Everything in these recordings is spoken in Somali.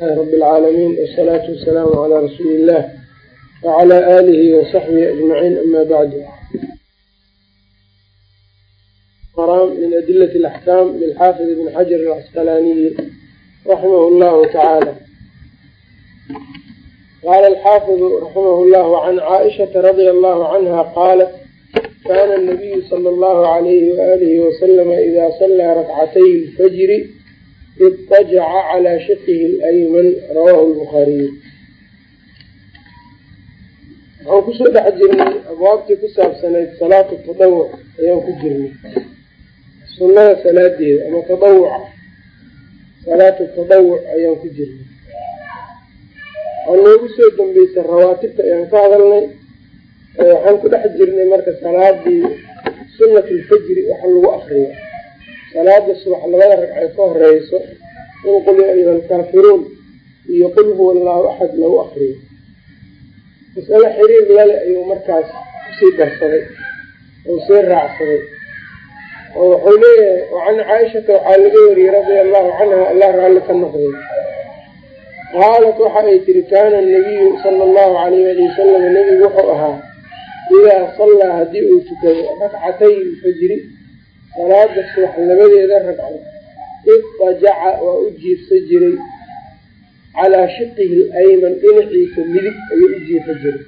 rabi alcaalamiin wasalaatu wasalaamu calaa rasuuli illah wacalaa aalihi wasaxbihi ajmaciin ama bacdu min adilati alaxkaam lilxaafid ibn xajar alcasqalaaniyi raximah llahu tacaala qaala alxaafidu raximah llah can caaishata radia allahu canha qaalat kana nabiyu sala allahu alayhi waalihi wasalama ida sallaa rakcatay lfajri idajaca calaa shiqihi alayman rawahu lbukhaariyu waxaan ku soo dhex jirnay abwaabtii ku saabsanayd salaatu tadawuc ayaan ku jirnay sunnada salaadeeda ama tadawuca salaatu tadawuc ayaan ku jirnay waxaa noogu soo dambeysay rawaatibta ayaan ka hadalnay waxaan ku dhex jirnay marka salaadii sunnat lfajri waxa lagu akriyo salaada subax labada ragcee ka horeyso in qul ya ayuha alkaafiruun iyo qul huwa allahu axad lagu akriyo masale xiriir lale ayuu markaas ku sii darsaday oo sii raacsaday. Oo wuxuu leeyahay wacan caaishata waxaa laga wariyey radia allahu canha allah raalli ka noqday. Qaalat waxa ay tiri kaana nabiyu sala allahu alayh ali wasalam nebigu wuxuu ahaa idaa sallaa haddii uu tukado rakcatay lfajri salaada subax labadeeda ragco idajaca waa u jiifsa jiray. Calaa shiqihi alayman dhinaciisa midig ayuu u jiifa jiray.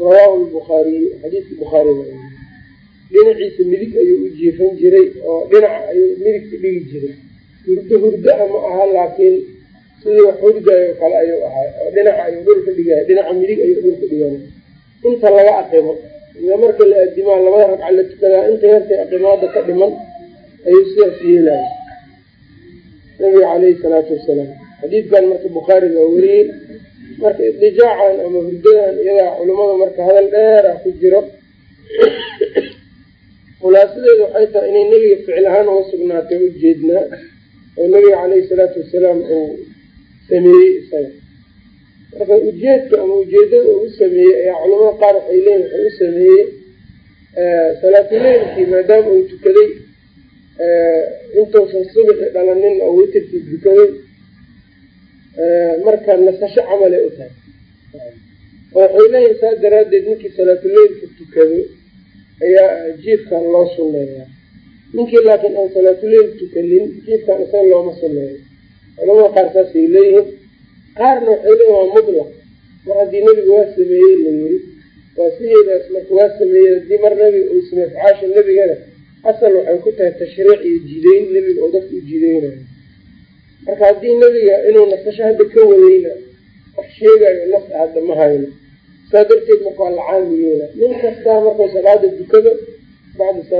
Rawaahu lbukhaariyu xadiiska bukhaariga dhinaciisa midig ayuu u jiifan jiray oo dhinaca ayuu midig ku dhigi jiray. Hurdo hurdo-a ma aha laakiin sidii wax hurdayo kale ayuu ahaa oo dhinaca ayuu dhulka dhigaya dhinaca midig ayuu dhulka dhigana inta laga aqimo iyo marka la adimaa labada ragca la tukadaa inta yartay aqimaada ka dhiman ayuu sidaas yeelaya nabiga caleyhi salaatu wasalaam xadiidkan marka bukhaariga waa weriyey marka idijaacan ama hurdadan iyadaa culimada marka hadal dheera ku jiro khulaasadeeda waxay tahay inay nebiga ficil ahaan uga sugnaatay ujeednaa oo nebiga caleyhi salaatu wasalaam uu sameeyey isaga. Marka ujeedka ama ujeedada uu sameeyey ayaa culamada qaar waxay leeyihiin wuxuu u sameeyey salaatuleylkii maadaama uu tukaday intuusan subixi dhalanin oo witirkii dukaday marka nasasho camalay u tahay. Oo waxay leeyihiin saa daraaddeed ninkii salaatuleylka tukado ayaa jiifkan loo sunneeyaa ninkii laakiin aan salaatuleyl tukanin jiifkan isaga looma sunneeyo culamada qaar saasay leeyihiin qaarna waxay leeyihiin waa mutlaq. Mar haddii nebiga waa sameeyey la yiri sideedaas marka waa sameeyey haddii mar nebiga uu sameey afcaasha nebigana asal waxay ku tahay tashriic iyo jideyn nebiga oo dadka u jideynayo marka haddii nebiga inuu nasasho hadda ka wadayna wax sheegayo nafta hadda ma hayno. Saa darteed marka waa lacaami yeela nin kastaa markuu salaada dukado bacda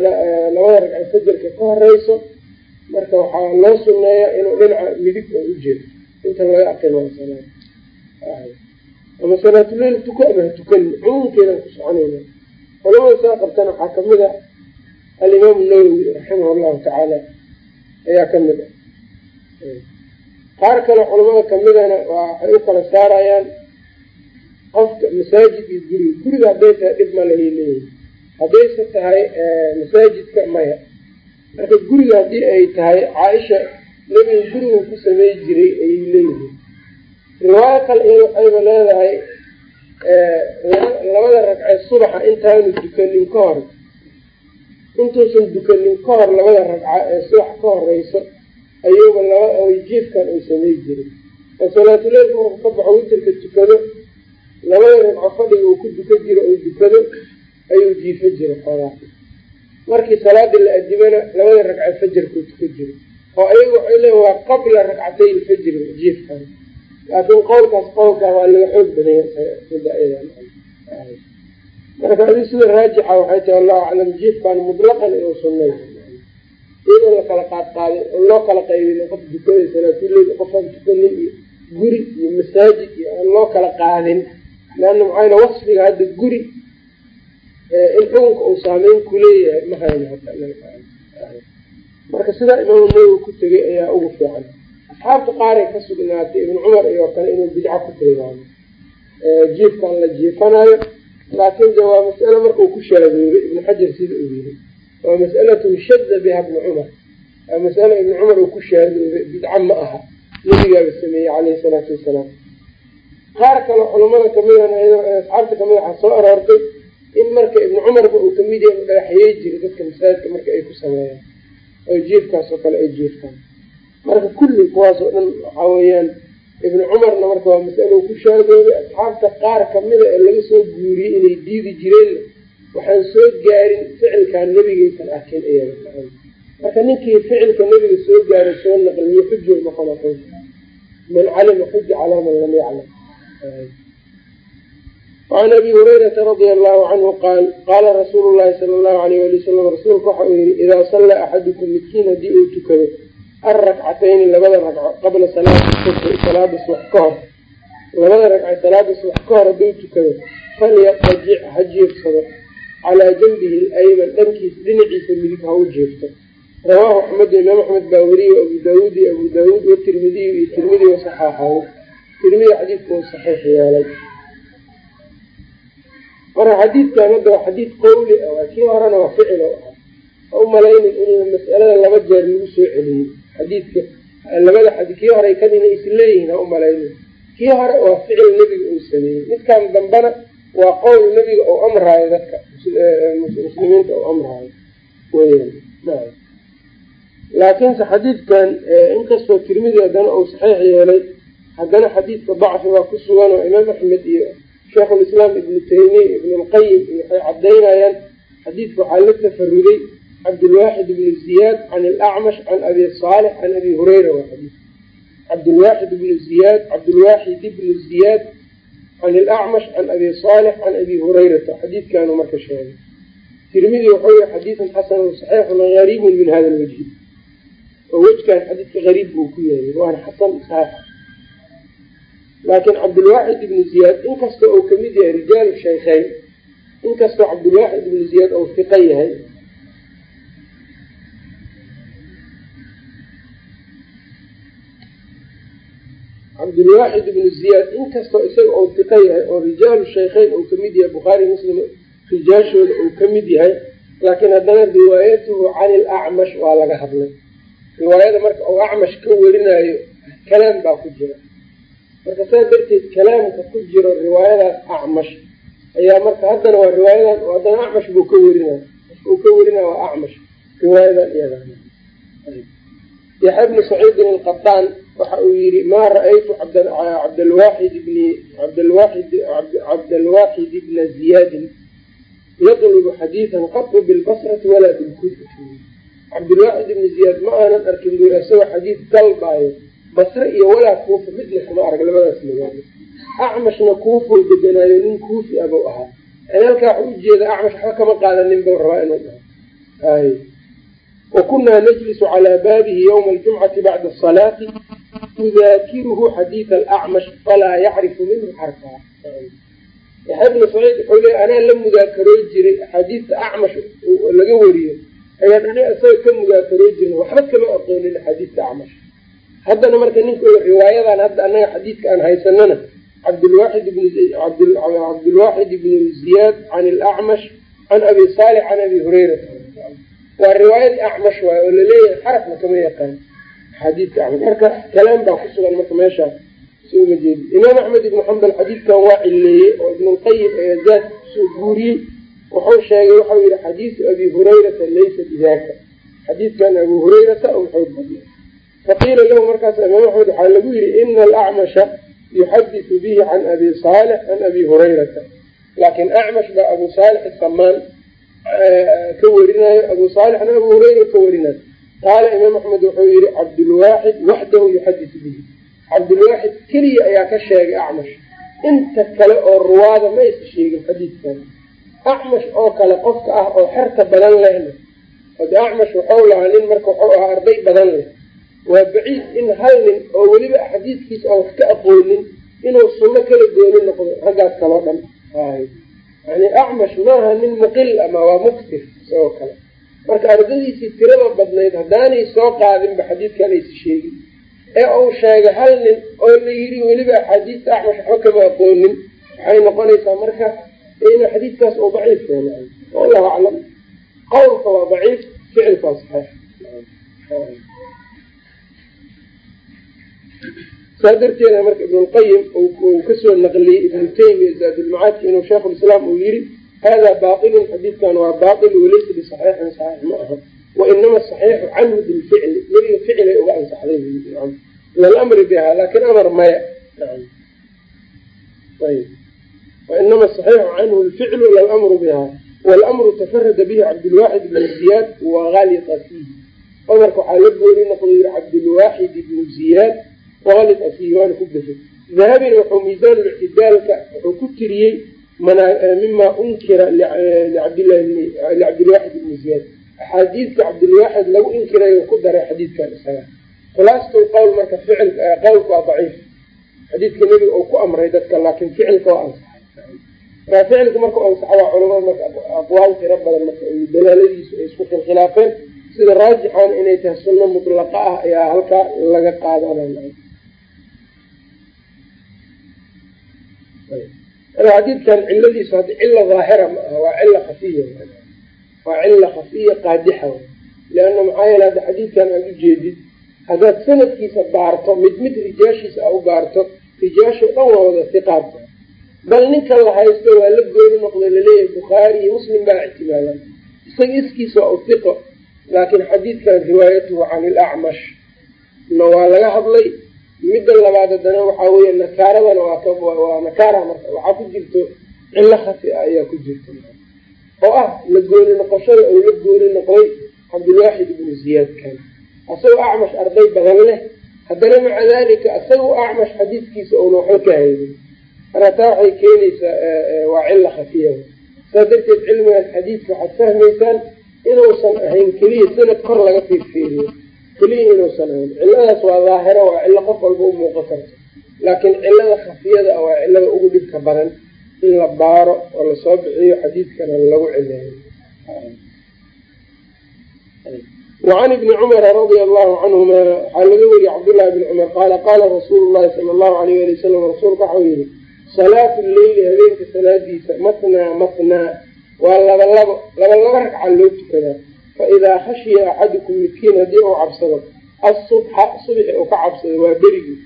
labada ragca fajarka ka horeyso marka waxaa loo sunneeyaa inuu dhinaca midig oo u jeedo. Inta laga aqimo salaad ama salaatuleyl tuko ama ha tukani cumuumkeedan ku soconayna. Culamada saa qabtana waxaa ka mid a alimaamu nawowi raximah allahu tacaala ayaa ka mid ah qaar kale culamada kamidana waxay u kala saarayaan qofka masaajid iyo guriga guriga hadday tahay dhib ma lahay leeyihiin haddayse tahay masaajidka maya. Marka guriga haddii ay tahay caaisha nebiga guriga ku samey jiray ayay leeyihiin riwaayo kale iyada waxayba leedahay labada ragcee subaxa intaanu dukanin ka hor intuusan dukanin ka hor labada ragca ee subax ka horeyso ayuuba jiifkan uu samey jiray oo salaatuleylka marku ka baxo witirka tukado labada ragco fadhiga uu ku duka jiro uu dukado ayuu jiifo jiray xoogaa markii salaadii la adimana labada ragcee fajarkuu tuka jiro. Oo ayagu waxay leeyiin waa qabla ragcatay lfajri jiifkan laakiin qowlkaas qowlkaa waa laga xoog badanya marka adi sida raajixa waxay tahay allahu aclam jiifkan mutlaqan inuu sunnay. Iyadoo la kala qaad qaaday oo loo kala qaybin qof dukaday salaatuleyl qofaan tukanin iyo guri iyo masaajid iyo aan loo kala qaadin. Leanna maxayna wasfiga hadda guri in xukunka uu saameyn kuleeyahay ma hayno marka sidaa imaamu nawowi ku tegay ayaa ugu fiican asxaabta qaaray ka sugnaatay ibnu cumar iyo kale inuu bidco ku tilmaamo. Jiifkan la jiifanayo laakiin de waa mas'ale markau ku shaadoobay ibnu xajar sida uu yiri waa mas'alatun shada biha ibnu cumar. Waa mas'ala ibnu cumar uu ku shaadoobay bidco ma aha. Nebigaaba sameeyey caleyhi salaatu wasalaam. Qaar kale culamada kamida asxaabta ka mid waxaa soo aroortay in marka ibnu cumarba uu ka mid yahay dhagaxyey jiray dadka masaajidka marka ay ku sameeyaan oo jiifkaas oo kale ay jiiftaan marka kulli kuwaas oo dhan waxaa weeyaan ibnu cumarna marka waa masalo ku shaagooday asxaabta qaar kamida ee laga soo guuriyey inay diidi jireen waxaan soo gaarin ficilkaa nebigaysan arkin iyaga marka ninkii ficilka nebiga soo gaaray soo naqliyo xujo noqona man calima xuja calaa man lam yaclam. وعn abi hurayrata radia allahu canhu qaal qaala rasuulu llahi sala allahu alayh ali wasalam rasuulku waxa uu yihi idaa sallaa axadukum midkiin haddii uu tukado alrakcatayni labada ragco qabla salaati subxi salaada subax ka hor. Labada ragca salaada subax ka hor hadduu tukado falyaqtajic ha jiifsado calaa janbihi alayman dhankiisa dhinaciisa midig ha u jiifto rawaahu axmedu imaam axmed baa weriye abu daawuud iyo abu daawuud watirmidiy iyo tirmidi wasaxaaxahu tirmidi xadiidka uu saxiix yeelay. Marka xadiidkan hadda waa xadiid qawli ah kii horena waa ficil o ah. Ha u malaynin in mas'alada laba jeer lagu soo celiyey xadiidka labada xadi kii hore kan inay isleeyihiin ha u malaynin kii hore waa ficil nebiga uu sameeyey. Midkan dambena waa qowl nebiga uu amraayo dadka muslimiinta uu amraayo. Weyan laakiinse xadiidkan inkastoo tirmidi haddana uu saxiix yeelay haddana xadiidka dacfi baa ku sugan oo imaam axmed iyo sheikhulislaam ibnu taymiya ibnu lqayim iyo waxay cadaynayaan xadiidka waxaa la tafaruday cabdulwaaxid ibnu ziyaad can ilacmash can abi saalix can abi hureyra waa xadiid cabdulwaaxid ibnu ziyaad cabdulwaaxid ibnu ziyaad can ilacmash can abi saalix can abi hureyrata xadiidkaanu marka sheegay. Tirmidi wuxuu yihi xadiidun xasanun saxiixun gariibun min hada lwajhi oo wejkan xadiidka gariib buu ku yahay waana xasan saxiix. Laakiin cabdulwaaxid ibnu ziyaad inkasta uu ka mid yahay rijaalu shaykheyn inkastoo cabdulwaaxid ibnu ziyaad uu fiqa yahay cabdulwaaxid ibnu ziyaad inkastoo isaga uu fiqa yahay oo rijaalu shaykheyn uu ka mid yahay bukhaari muslim rijaashooda uu ka mid yahay laakiin haddana riwaayatuhu cani ilacmash waa laga hadlay. Riwaayada marka uu acmash ka werinayo kalaam baa ku jira. Marka saa darteed kalaamka ku jiro riwaayadaas acmash ayaa marka haddana waa riwaayadan haddana acmash buu ka werinaya uu ka werinaya waa acmash riwaayadan iyada yaxya bni saciidin alqataan waxa uu yihi maa ra'aytu cabdalwaaxid bni cabdalwaaxid cabdalwaaxid bna ziyaadin yadlubu xadiidan qatu bilbasrati walaa bilkufa cabdilwaaxid ibni ziyaad ma aanan arkin buu isagoo xadiid dalbaayo basre iyo walaa kuufa midna kuma arag labadaas magaalo acmashna kuufuu deganaayo nin kuufi abuu ahaa. Yani halkaa ujeeda acmash waxba kama qaadanin buu rabaa inuu dhaho. Wa kunaa najlisu calaa baabihi yawma aljumcati bacda asalaati tudaakiruhu xadiida alacmash falaa yacrifu minhu xarfaa yaxya bnu saciid wuxuu leey anaa la mudaakaroo jiray axaadiista acmash laga wariyo ayaan ani isaga ka mudaakaroo jirin waxba kama aqoonin axaadiista acmash haddana marka ninka riwaayadan hadda anaga xadiidka aan haysanana cabdlwaxid cabdulwaaxid ibnu ziyaad can ilacmash can abi saalix can abi hureyrata waa riwaayadii acmash waay oo la leeyahay xarafna kama yaqaan xadiidka acmash marka kalaam baa ku sugan marka meeshaa soma jeedi imaam axmed ibnu xambal xadiidkan waa cileeyey oo ibnulqayim ee zaad ku soo guuriyey. Wuxuu sheegay waxau yihi xadiisu abi hureyrata laysa bidaaka. Xadiidkan abu hureyrata ou xoog badna faqiila lahu markaas imaam axmed waxaa lagu yihi ina alacmasha yuxadisu bihi can abi saalix can abi hureyrata laakiin acmash baa abu saalix samaan ka werinayo abu saalixna abu hureyra ka werinayo qaala imaam axmed wuxuu yihi cabdulwaaxid waxdahu yuxadisu bihi. Cabdulwaaxid keliya ayaa ka sheegay acmash. Inta kale oo ruwaada ma aysa sheegin xadiidkan acmash oo kale qofka ah oo xerta badan lehna ode acmash waxau lahaa nin marka waxuu ahaa arday badan leh. Waa baciid in hal nin oo weliba xadiidkiisa aan wax ka aqoonin inuu sunno kala gooni noqdo raggaas kaloo dhan. Acmash maaha nin muqil ama waa muktir isagoo kale marka ardadiisii tirada badnayd haddaanay soo qaadinba xadiidkan aysa sheegin. Ee uu sheegay hal nin oo la yidhi weliba axaadiista acmash waxba kama aqoonin. Waxay noqonaysaa marka inuu xadiidkaas uu daciif keenay wallahu aclam. Qowlka waa daciif ficilka waa saxiix. Saa darteeda marka ibnulqayim uu ka soo naqliyey ibnu taymiya zaadulmacaadki inuu sheikhulislaam uu yiri hada bailun xadiidkan waa bail walaysa bisaxiixin saxiix ma aha wainama saxiixu canhu bilficli nebiga ficilay uga ansaxday lalamri biha laakiin amar maya wainama saxiixu canhu lficlu lalamru biha walamru tafarada bihi cabdulwaaxid ibnu ziyaad wahalita fiihi amarka waxaa la gooni noqda yiri cabdulwaaxid ibnu ziyaad wahalita fiihi waana ku gafay dahabina wuxuu miisaan lictidaalka wuxuu ku tiriyey mima unkira licabdilwaaxid ibni ziyaad axaadiidka cabdilwaaxid lagu inkirayo ku daray xadiidkan isaga. Khulaasatu qowl marka ficil qowlka waa daciif. Xadiidka nebiga uu ku amray dadka laakin ficilka waa ansaxay ficilka marka ansaxa waa culamada marka aqwaal tiro badan marka dalaaladiisu ay isku khilkhilaafeen sida raajixan inay tahay sunno mutlaqa ah ayaa halkaa laga qaadanaya xadiidkan ciladiisu haddi cila daahira ma aha waa cila khafiya waa cila khafiya qaadixa leana maxaa yeele hadda xadiidkan aad ujeedid haddaad sanadkiisa baarto mid mid rijaashiisa a u baarto rijaasho dhan waa wada siqaad bal ninka la haysto waa la gooni noqdo la leeyahay bukhaari iyo muslim baa ictimaadaan isaga iskiisa waa usiqo laakin xadiidkan riwaayatuhu can ilacmash na waa laga hadlay midda labaad haddana waxaa weeye nakaaradana waa nakaara marka waxaa ku jirto cilo khafi a ayaa ku jirta. Oo ah la gooni noqoshada oo la gooni noqday cabdilwaaxid ibnu ziyaad kan asagoo acmash arday badan leh haddana maca dalika isagao acmash xadiidkiisa oona waxba ka haynin marka taa waxay keenaysaa waa cilo khafiya saa darteed cilmigaas xadiidka waxaad fahmaysaan inuusan ahayn keliya sanad kor laga fiirfiiriyo keliya inuusan ahayn ciladaas waa daahiro waa cilo qof walba u muuqan karto laakiin cilada khafiyada ah waa cilada ugu dhibka badan in la baaro oo la soo bixiyo xadiidkana lagu cileeyo wacan ibni cumara radia allahu canhuma waxaa laga weriyey cabdullahi bni cumar qaala qaala rasuulu llahi sala allahu alayh ali wasalam rasuulka waxau yihi salaatu leyli habeenka salaadiisa matnaa matnaa waa laba labo laba laba ragca loo tukadaa fa idaa khashiya axadukum midkiin haddii uu cabsado asubxa subxi uu ka cabsado waa berigii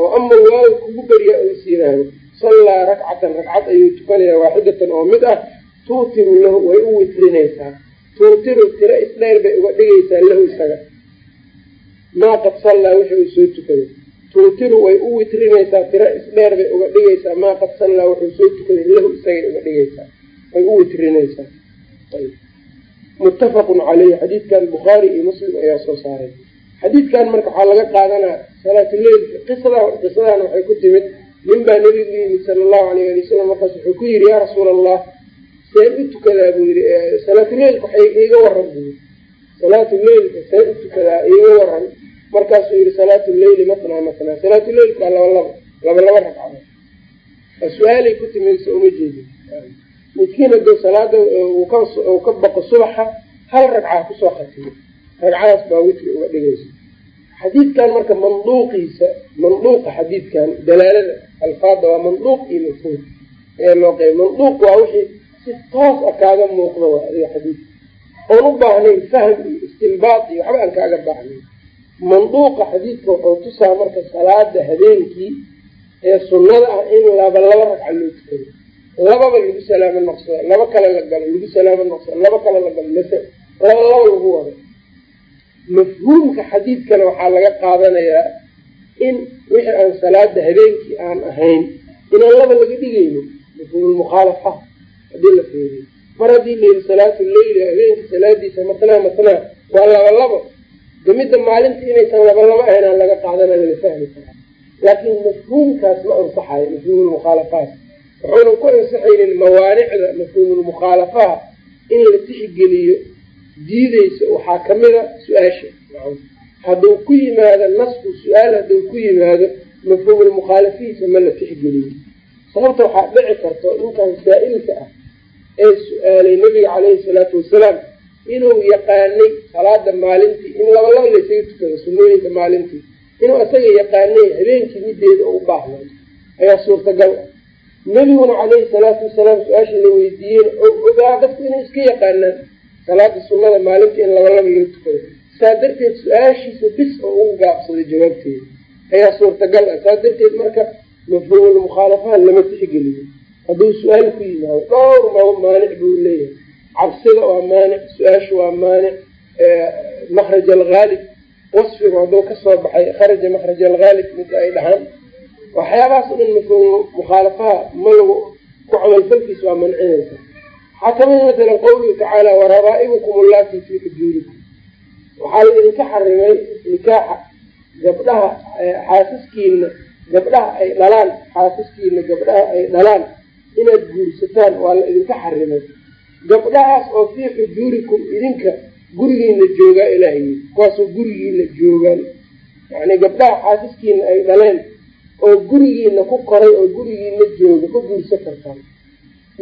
oo ama waaga kugu beriya u is yiraahdo sallaa rakcatan ragcad ayuu tukanayaa waaxidatan oo mid ah tuutiru lahu way u witrinaysaa tuutiru tiro isdheer bay uga dhigaysaa lahu isaga maa qad sallaa wixii uu soo tukaday tuutiru way u witrinaysaa tiro isdheer bay uga dhigaysaa maa qad sallaa wuxuu soo tukaday lahu isagay uga dhigaysaa way u witrinaysaa muttafaqun caleyhi xadiidkan bukhaari iyo muslim ayaa soo saaray. Xadiidkan marka waxaa laga qaadanaa salaatuleilka qisada qisadan waxay ku timid nin baa nebigu yimid sala allahu alayh ali wasalam markaas wuxuu ku yidhi yaa rasuula allah seen u tukadaa buu yidhi. Salaatuleilka waxay iiga waran buu yii salaatuleilka seen u tukadaa iiga waran markaasuu yihi salaatu leyli matnaa matnaa. Salaatuleilka waa laba laba laba laba ragcadood. Waa su'aalay ku timidsa uma jeedin midkiin haduu salaada uu ka baqo subaxa hal ragcaa ku soo khatiyo ragcadaas baa witri uga dhigaysa. Xadiidkan marka manduuqiisa manduuqa xadiidkan dalaalada alfaada waa manduuq iyo mafhuum. Ayaa loo qeyba manduuq waa wixii si toos a kaaga muuqda waa xadiidka oon u baahnayn fahm iyo istinbaad iyo waxba aan kaaga baahnayn. Manduuqa xadiidka wuxuu tusaa marka salaada habeenkii ee sunnada ah in laba laba ragca loo tukado lababa lagu salaamo noqsado laba kale la galo lagu salaamo noqsado laba kale la galo mase laba laba lagu wado mafhuumka xadiidkana waxaa laga qaadanayaa in wixii aan salaada habeenkii aan ahayn inaan laba laga dhigayno mafhuumulmukhaalafa haddii la feeriyo mar haddii layidhi salaatu leyli habeenka salaadiisa matnaa matnaa waa laba labo de midda maalinta inaysan laba labo ahayn aan laga qaadanaya la fahmi karaa laakiin mafhuumkaas ma ansaxayo mafhuumulmukhaalafaat wuxuunan ku ansaxaynin mawaanicda mafhuumulmukhaalafaha in la tixgeliyo diideysa waxaa kamida su'aasha. Hadduu ku yimaado nasku su'aal hadduu ku yimaado mafhuumulmukhaalafihiisa ma la tixgeliyo. Sababta waxaa dhici karto ninkan saa-ilka ah ee su'aalay nabiga caleyhi salaatu wasalaam inuu yaqaanay salaada maalintii in laba laba laysaga tukado sunnooyinka maalintii inuu isaga yaqaanay habeenkii mideeda u baahnay ayaa suurtagal ah nebiguna caleyhi salaatu wasalaam su'aasha la weydiiyeen oo ogaa dadku inay iska yaqaanaan salaada sunnada maalintii in laba laba tukado saa darteed su'aashiisa bis oo ugu gaabsaday jawaabteeda ayaa suurtagal ah. Saas darteed marka mafhuumulmukhaalafaha lama tixgeliyo. Hadduu su'aal ku yimaado dhowr maanic buu leeyahay. Cabsida waa maanic su'aashu waa maanic makraj alghaalib wasfigu hadduu ka soo baxay kharaja makraj alghaalib mida ay dhahaan waxyaabahaas o dhan mafhuumu mukhaalafaha ma lagu ku camalfalkiisa waa mancinaysa. Waxaa kamida masalan qawluhu tacaala warabaa'ibukum ullaati fii xujuurikum waxaa la idinka xarimay nikaaxa gabdhaha xaasaskiina gabdhaha ay dhalaan xaasaskiina gabdhaha ay dhalaan inaad guursataan waa la idinka xarimay. Gabdhahaas oo fii xujuurikum idinka gurigiina joogaa ilaahay kuwaasoo gurigiina joogaan. Yani gabdhaha xaasaskiina ay dhaleen oo gurigiina ku koray oo gurigiina jooga ka guursan kartaan.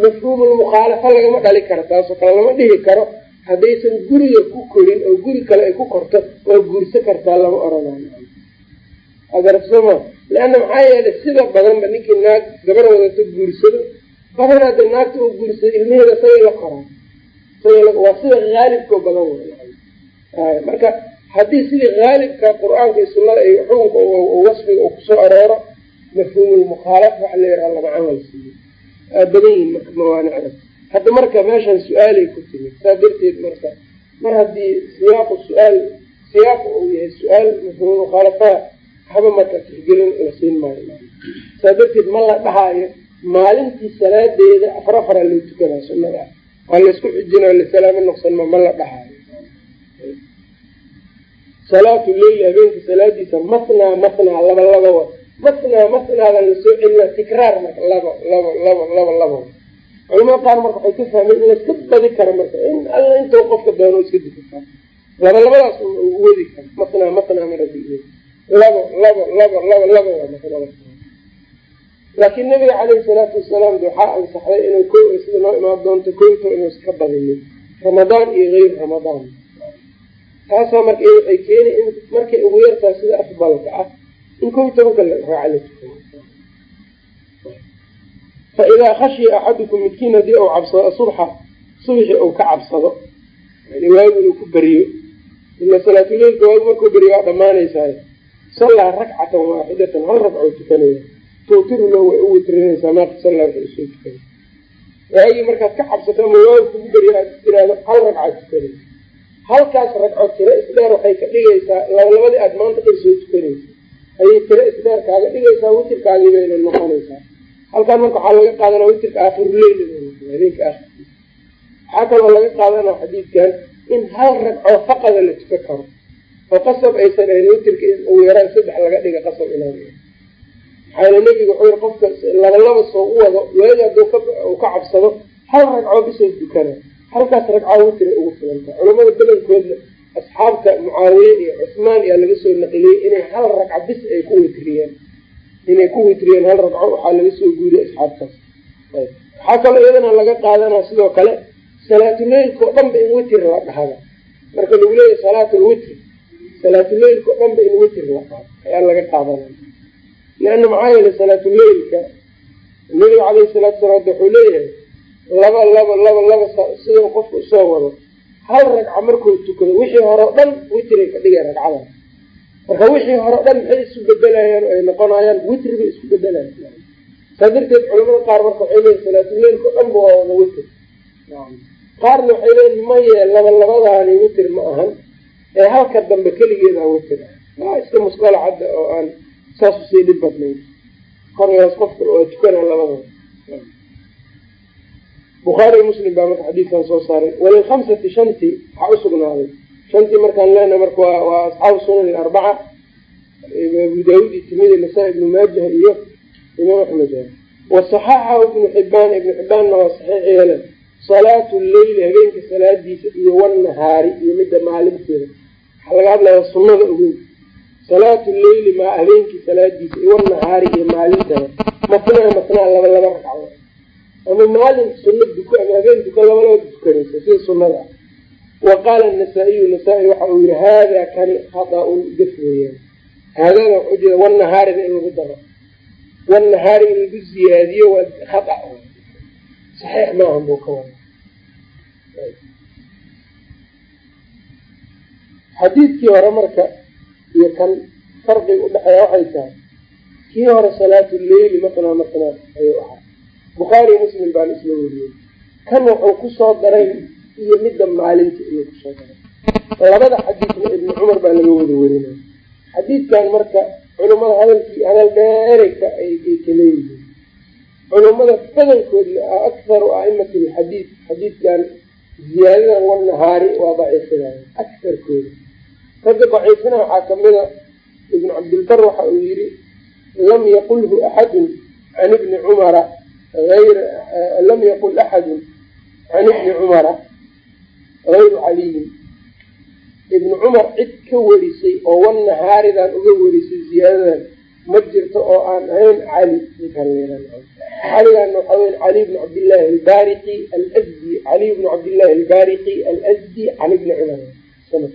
Mafhuumulmukhaalafa lagama dhali karo taasoo kale lama dhihi karo haddaysan guriga ku korin oo guri kale ay ku korto waa guursan kartaa lama oranayo agarabsama leanna maxaa yeelay sida badanba ninkii naag gabar wadato guursado badanaa de naagta oo guursado ilmaheeda sagay la koraan waa sida haalibkao badan marka haddii sidii haalibka qur'aanka iyo sunada ay xukunka wasfiga uu ku soo arooro mafhuumulmukhaalafa waxa la yaraha lama camal siiyo aa badan yihiin marka mawaanicda hadda marka meeshan su'aalay ku timid saa darteed marka mar haddii siyaaqu su'aal siyaaqu uu yahay su'aal mafhuumulmukhaalafaha haba marka tixgelin la siin maayo. Saa darteed ma la dhahaayo maalintii salaadeeda afar afaraa loo tukanaa sunada ah waa laysku xijina lisalaamo noqsanma ma la dhahaayo salaatu leyli habeenka salaadiisa matnaa matnaa laba laba wa matnaa matnaadan la soo celina tikraar marka laba laba laba laba laba culamada qaar marka waxay ka fahmeen in layska badi karo marka in alla inta qofka doono iska dika karo. Laba labadaas wadi karo. Matnaa matnaa maradi labo labo labo labo labo waa laakiin nabiga caleyhi salaatu wasalaam waxaa ansaxday inuu ko sida noo imaan doonto koyto inuu iska badinin ramadaan iyo geyr ramadaan taasaa marka waxay keeni in markay ugu yartahay sida afdalka ah in koy tobanka la raaca la tukay fa idaa khashiya axadukum midkiin haddii uu cabsado subxa subxi uu ka cabsado yani waagu inuu ku beriyo. Ila salaatuleilka waagu markuu beriyo waa dhamaanaysaay sallaa rakcatan waaxidatan hal ragcoo tukanaya. Tuutiru lahu way u witrinaysaa maaqi sallaa waxay u soo tukanay waagii markaad ka cabsato ama waagu kugu beriyo aad tiraahdo hal ragcaad tukanaysa halkaas ragco tiro isdheer waxay ka dhigaysaa labalabadii aada maanta dhan soo tukanaysa ayay tiro isdheer kaaga dhigaysaa witirkaagii bayna noqonaysaa. Halkaan marka waxaa laga qaadanaa witirka aakirkiisa waxaa kaloo laga qaadanaa xadiidkan in hal ragcoo faqada la tukan karo oo qasab aysan ahayn witirka ugu yaraan saddex laga dhiga qasab inaan maxaayl nebigu wuxuu yiri qofka labalaba soo u wado waagi hadduu uu ka cabsado hal ragcoo bisoo dukana halkaas ragcaa witira ugu filanta culamada bedelkoodna asxaabta mucaawiye iyo cusmaan ayaa laga soo naqliyey inay hal ragca bis ay ku witriyeen inay ku witriyeen hal ragco waxaa laga soo guuriyey asxaabtaas. Waxaa kaloo iyadana laga qaadanaa sidoo kale salaatuleylka o dhanba in witr la dhahda marka lagu leeyahy salaatulwitr salaatuleylka o dhanba in witr la dhahdo ayaa laga qaadanaya leana maxaa yeelay salaatuleylka nabiga caleyhi salaatu salaam wuxuu leeyahay laba laba laba laba sida qofka u soo wado. Hal ragca markuu tukado wixii hore o dhan witray ka dhigay ragcada. Marka wixii hore o dhan maxay isu bedelayaan ay noqonayaan witri bay isku bedelayan saa darteed culamada qaar marka waxay leeyiin salaatuleilka dhan ba waa wada witr qaarna waxay leeyiin maye laba labadaani witr ma ahan. Ee halka dambe keligeeda witr ah iska musqala cadda oo aan saas u sii dhib badnayn. Korgaas qofka waa tukana labada bukhaari muslim baa marka xadiidkan soo saaray. Walilkhamsati shanti waxaa usugnaaday shantii markaan leenahay marka waa asxaabu sunan arbaca abu daawud iyo tirmidi nasaa ibnu maajah iyo imaam axmed wasaxaxahu ibnu xibaan ibnu xibaanna waa saxiix yeelen salaatu leyli habeenka salaadiisa iyo wanahaari iyo midda maalinteeda. Waxaa laga hadlaya sunada ogeyn salaatu leyli maa habeenkii salaadiisa iyo wanahaari iyo maalinteeda. Matnaa matnaa laba laba ragcdo ama maalin suno duko ama habeen duko laba laba dukanaysa sida sunada ah wa qaala nasaa-iyu nasaa-i waxa uu yihi haada kani khata-un gaf weeyaan haadada waxuu jeeda wanahaarina in lagu daro wanahaari in lagu ziyaadiyo waa khata saxiix maaha buu ka wada xadiidkii hore marka iyo kan farqiga udhexeeya waxay tahay kii hore salaatu leyli matnaa matnaa ayuu ahaa bukhaari muslim baan isla weriyey kan wuxuu ku soo daray iyo midda maalinta ayuu ku soo daray. Labada xadiidna ibni cumar baa laga wada werinaya xadiidkan marka culimada hadalkii hadal dheereyka ay ka leeyihiin. Culimada badankoodna akharu aimati lxadiid xadiidkan ziyaadadan wanahaari waa daciifinaya akarkooda ragga daciifina waxaa kamida ibn cabdilbar waxa uu yihi lam yaqulhu axadun can ibni cumara lam yaqul axadun can ibni cumara hayru caliyin ibni cumar cid ka warisay oo wanahaaridan uga warisay ziyaadadan ma jirto oo aan ahayn cali caligan waxaa wey cali bn cabdillaahi albariqi alsdi caliy bnu cabdillahi albariqi alsdi can ibni cumar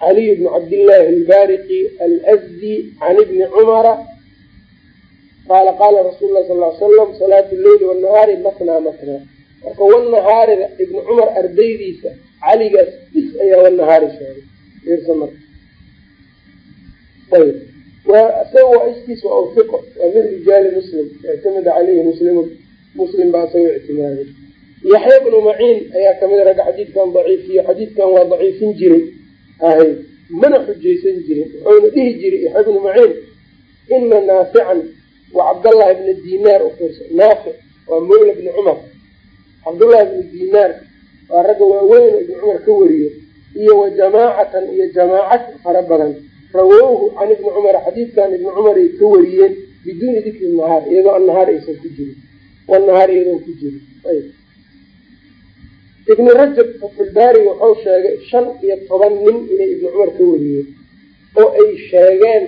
caliy bnu cabdillaahi albariqi alsdi can ibni cumara qaala qaala rasuul lah sal salam salaatu leyli wanahaari matnaa matnaa marka wanahaarida ibni cumar ardaydiisa caligaas bis ayaa wanahaari sheegay isaga waa iskiis waa awfiqo waa min rijaali muslim ictamada caleyhi muslimun muslim baa isaga ictimaaday yaxya bnu maciin ayaa ka mid ragga xadiidkan daciifiyo xadiidkan waa daciifin jiray ahay mana xujaysan jirin wuxuuna dhihi jiray yaxya bnu maciin ina naafican wa cabdallahi bna dinaar ufiirsa naafic waa mawla bni cumar cabdullahi bni dinaar waa ragga waaweyn ibni cumar ka wariyo iyo wa jamaacatan iyo jamaacad fara badan. Rawawhu can ibni cumar xadiidkan ibni cumar ay ka wariyeen biduuni dikri nahaar iyadoo annahaar aysan ku jirin. Wanahaar iyadoo ku jirin. Ibni rajab fatxulbaari wuxuu sheegay shan iyo toban nin inay ibni cumar ka wariyeen oo ay sheegeen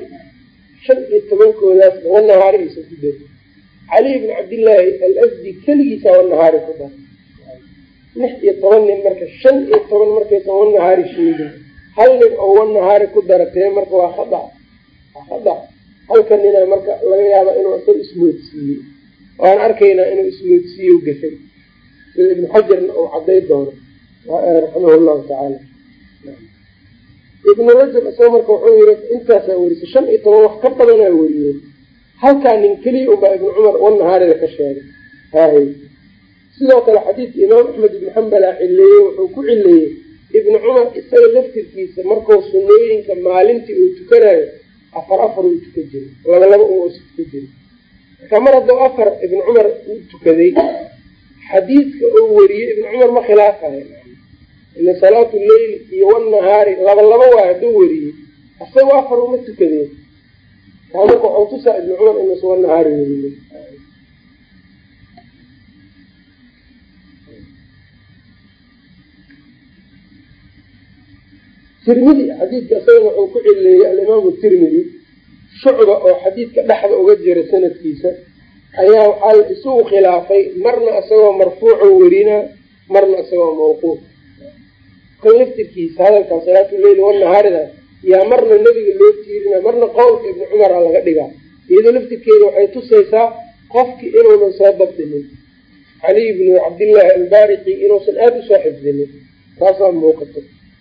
shan iyo tobankoodaas wanahaari aysan ku darin cali ibni cabdillaahi alasdi keligiisaa wanahaari ku dar lix iyo toban nin marka shan iyo toban markaysan wanahaari sheegin hal nin oo wanahaari ku daratee marka waa khada waa khada. Halka nina marka laga yaaba inuu isaga ismoodsiiyey. Waan arkaynaa inuu ismoodsiiye gashay. Sida ibnu xajarna uu caday doono. Raximah llahu tacaala ibnu rajab isaga marka wuxuu yiri intaasaa werisay shan iyo toban wax ka badanaa weriyeen halkaa nin keliya unbaa ibnu cumar wanahaarida ka sheegay. Hahay sidoo kale xadiidka imaam axmed ibnu xambalaa cileeyey wuxuu ku cileeyey ibnu cumar isaga laftirkiisa markuu sunooyinka maalintii uu tukanayo afar afar uu tuka jiray laba laba u tuka jiray. Marka mar hadduu afar ibnu cumar u tukaday xadiidka uu weriyey ibnu cumar ma khilaafayo ila salaatu leyl iyo wanahaari laba laba waa hadduu weriyey isagoo afar uma tukadeen taa marka waxau tusaa ibnu cumar inuusa wanahaari weriyey tirmidi xadiidka isagana wuxuu ku cileeyey alimaamu tirmidi shucba oo xadiidka dhexda uga jira sanadkiisa ayaa waxaa isugu khilaafay marna isagoo marfuuco werinaa marna isagoo mawquuf laftirkiisa hadalkan salaatu leyl wanahaarida yaa marna nebiga loo tiirina marna qowlka ibni cumara laga dhigaa. Iyadoo laftirkeeda waxay tusaysaa qofki inuunan soo dabdinin. Caliy bnu cabdillaahi albariqi inuusan aada u soo xifdinin. Taasaa muuqato.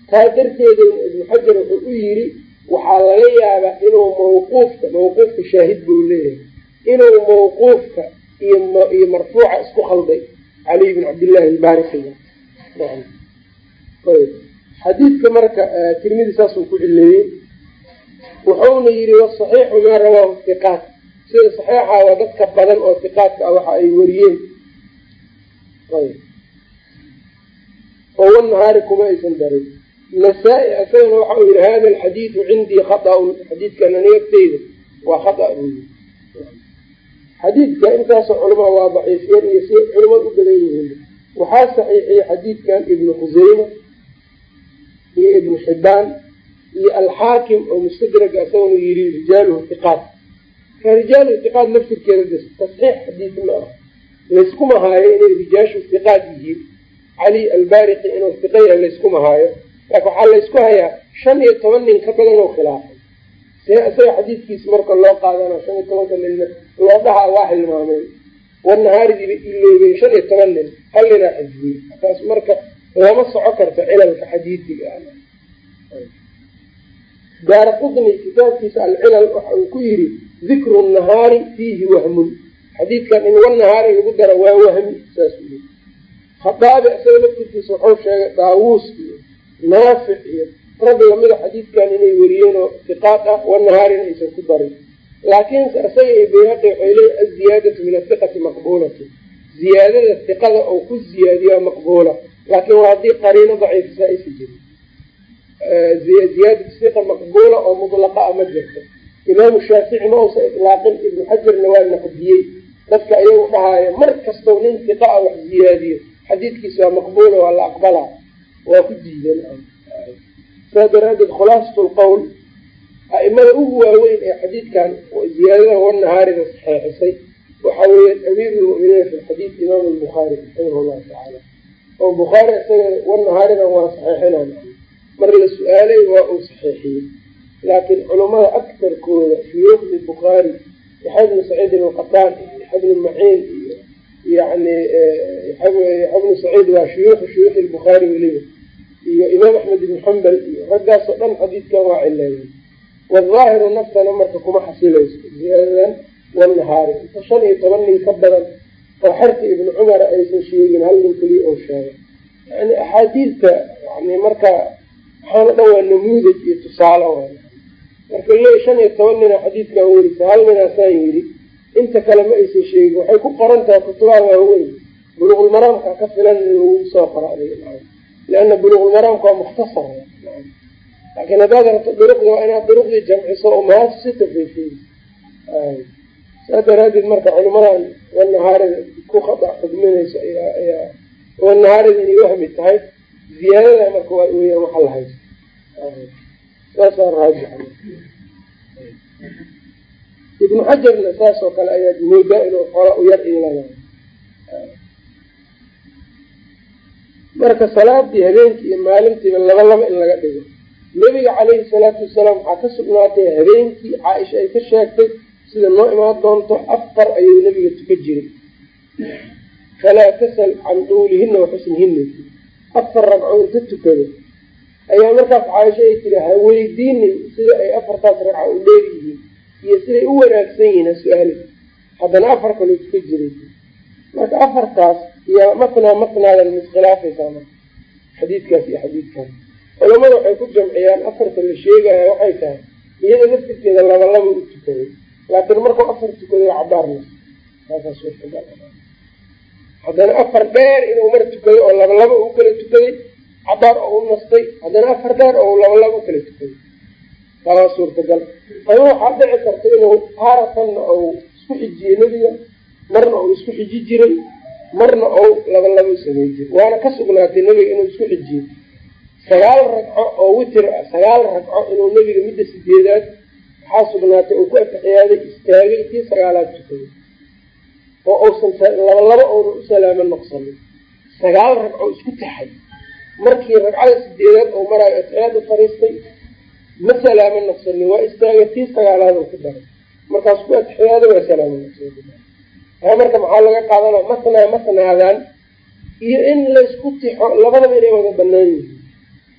Taa darteeda ibnu xajar wuxuu u yiri waxaa laga yaabaa inuu mawquufka mawquufka shaahid buu leeyahay. Inuu mawquufka iyo marfuuca isku khalday caliy bn cabdillahi albariqiga xadiidka marka tirmidi saasuu ku cileeyey wuxuuna yiri wasaxiixu maa rawaahu hiqaat sida saxiixa waa dadka badan oo hiqaatka ah waxa ay wariyeen. Oo wanahaari kuma aysan darin. Nasaa-i isagana waxa uu yihi hada alxadiidu cindii khaطأun xadiidkan aniga agteyda waa khata buu yii xadiidka intaasoo culamada waa daciifiyeen iyo si culamada u badan yihiin. Waxaa saxiixiyey xadiidkan ibnu khuseyma iyo ibnu xibaan iyo alxaakim oo mustadraga isagana yiri rijaaluhu hiqaat ka rijaaluhu hiqaat laftirkeeda tasxiix xadiid ma ah layskuma haayo inay rijaashu hiqaat yihiin. Cali albariqi inuu hiqa yahay layskuma haayo. Laakin waxaa laysku hayaa shan iyo toban nin ka badan oo khilaafay. See isaga xadiidkiisa marka loo qaadana shan iyo tobanka ninna loo dhahaa waa hilmaameen. Wanahaaridiiba iloobeen shan iyo toban nin hal ninaa xifdiyey taas marka lama soco karto cilalka xadiidiga daara qudni kitaabkiisa alcilal waxa uu ku yidhi dikru nahaari fiihi wahmun. Xadiidkan in wanahaari lagu daro waa wahmi saasuu yii khadaabi isaga laftirkiisa wuxuu sheegay daawuus iyo naafic iyo rag lamida xadiidkan inay wariyeen oo iqaad ah wanahaarina aysan ku darin. Laakiinse isaga iyo bayhaqi waxay leeyi aziyaadatu min athiqati maqbuulatu. Ziyaadada hiqada oo ku ziyaadiyo maqbuula laakiin waa haddii qariino daciifisa aysa jirin. Ziyaadatu hiqa maqbuula oo mutlaqa a ma jirto. Imaamu shaafici ma uusa itlaaqin ibnu xajarna waa naqdiyey. Dadka ayagu dhahaayo mar kastoo nin hiqa a wax ziyaadiyo xadiidkiisa waa maqbuula waa la aqbalaa. Waa ku diidan saa daraadeed khulaasatu lqowl a'imada ugu waaweyn ee xadiidkan ziyaadada wanahaarida saxeexisay waxa weeyaan amiir lmuminiin fi xadiid imaam lbukhaari raximah llahu tacaala oo bukhaari isaga wanahaarida waa saxeexinaan mar la su'aalay waa uu saxeexiyey laakiin culummada aktarkooda shuyuukhdii bukhaari yaxya bnu saciid alqataan yaxya bnu maciin iyo yani yaxya bnu saciid waa shuyuukh shuyuukhi lbukhaari weliba. Iyo imaam axmed ibn xambal iyo raggaasoo dhan xadiidkan waa cileeyay wadaahiru naftana marka kuma xasilayso. Ziyaadadan wanahaari inta shan iyo toban nin ka badan oo xerka ibnu cumar aysan sheegin hal nin keliya oo sheegay. Yani axaadiidta yani marka waxaana dhan waa namuudaj iyo tusaale waay marka le shan iyo toban nina xadiidkaa werisa hal ninaasaan yidhi inta kale ma aysan sheegin waxay ku qoran tahay kutubaha waaweyn. Buluqulmaraamka ka filan in lagu soo qoro liana buluqulmaraamka waa mukhtasar laakiin haddaad rabto duruqda waa inaad duruqdii jamciso oo maas si saa daraadeed marka culimadan wanahaarida ku khada xugminayso ayaa wanahaarida inay wahmi tahay. Ziyaadada marka waa weyaan waxa la saasaa raajix ibnu xajarna saas oo kale ayaad moodaa inuu xora u yar iilaya marka salaadii habeenkii iyo maalintiiba laba laba in laga dhigo. Nebiga caleyhi salaatu wasalaam waxaa ka sugnaatay habeenkii caaisha ay ka sheegtay sida noo imaan doonto afar ayuu nebiga tuka jiray. Falaa tasal can duulihina wa xusnihina afar ragco inta tukado. Ayaa markaas caaisha ay tiri ha weydiinin sida ay afartaas ragco u dheer yihiin iyo siday u wanaagsan yihiin ha su'aali. Haddana afar kaloo tuka jiray. Marka afartaas iyo matnaa matnaadan miskhilaafaysaa xadiidkaas iyo xadiidkaas culamada waxay ku jamciyaan afarta la sheegaya waxay tahay iyada laftirkeeda laba laba u tukaday laakiin markuu afar tukaday cabaarna haddana afar dheer inuu mar tukaday oo laba laba kala tukaday cabaar oo u nastay haddana afar dheer oo laba laba kala tukaday. Taa suurtagal. Ama waxaa dhici karta inuu haaratanna ou isku xijiyey nebiga marna ou isku xiji jiray marna ou laba laba jiray. Waana ka sugnaatay nebiga inuu isku xijiyey. Sagaal ragco oo witir ah sagaal ragco inuu nebiga midda sideedaad waxaa sugnaatay uu ku atixiyaaday istaagay kii sagaalaad tukaday oo uusan laba laba uunan u salaamo noqsanin. Sagaal ragco isku taxay markii ragcada sideedaad oo maraayo atixiyaad u fariistay ma salaamo noqsanin waa istaagay tii sagaalaad oo ku daray. Markaas ku atixiyaaday waa salaamo noqsanin. Taa marka maxaa laga qaadanaa? Matnaa matnaadan iyo in laysku tixo labadaba inay wada banaan yihiin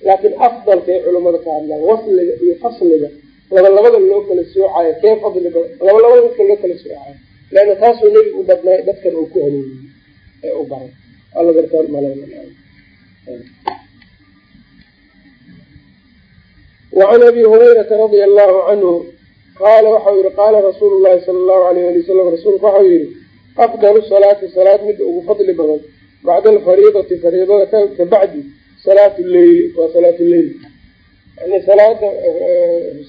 laakiin afdalkay culamada ka hadlaan wasliga iyo fasliga laba labada loo kala soocayo kee fadli badan laba labada dadka loo kala soocayo leanna taasuu nebigu u badnaay dadkan uu ku hanuuniyey ee u baray. Alla gartaan mal wacan abi hurayrata radia allahu canhu qaala waxau yihi qaala rasuulu llahi sala allahu alayh ali wasalam rasuulku waxau yihi afdalu salaati salaad midda ugu fadli badan bacda alfariidati fariidada ka bacdi salaat leyli waa salaat leyl yani salaada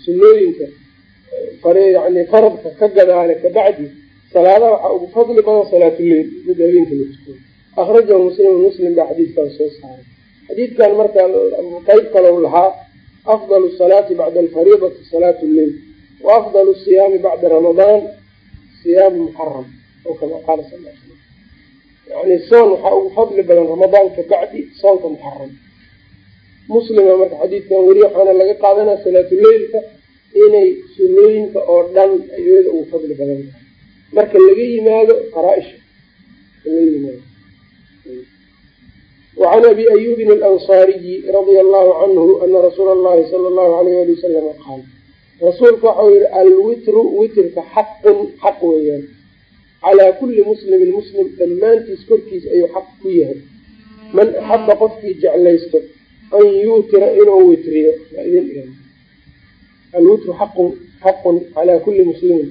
sunooyinka yani faradka ka gadaale kabacdi salaadaha waxaa ugu fadli badan salaatuleyl mid habeenka la tuko akhrajahu muslimu muslim baa xadiidkan soo saaray. Xadiidkan marka qeyb kalow lahaa afdalu salaati bacda alfariidati salaat lleyl wa afdalu siyaami bacda ramadaan siyaamu muxaram oo kama qaala sal yani soon waxaa ugu fadli badan ramadaan kabacdi soonka muxaram muslima marka xadiidkan weri waxaana laga qaadanaa salaatuleylka inay sunooyinka oo dhan iyada ugu fadli badan tahay. Marka laga yimaado faraaisha wacan abi ayubin alansaariyi radia allahu canhu ana rasuula allahi sala allahu alayh ali wasalama qaal rasuulku waxau yihi alwitru witrka xaqun xaq weeyaan. Calaa kulli muslimin muslim dhammaantiis korkiis ayuu xaq ku yahay. Man axaba qofkii jeclaysto an yuutira inuu witriyo alwitru xaqun xaqun calaa kulli muslimin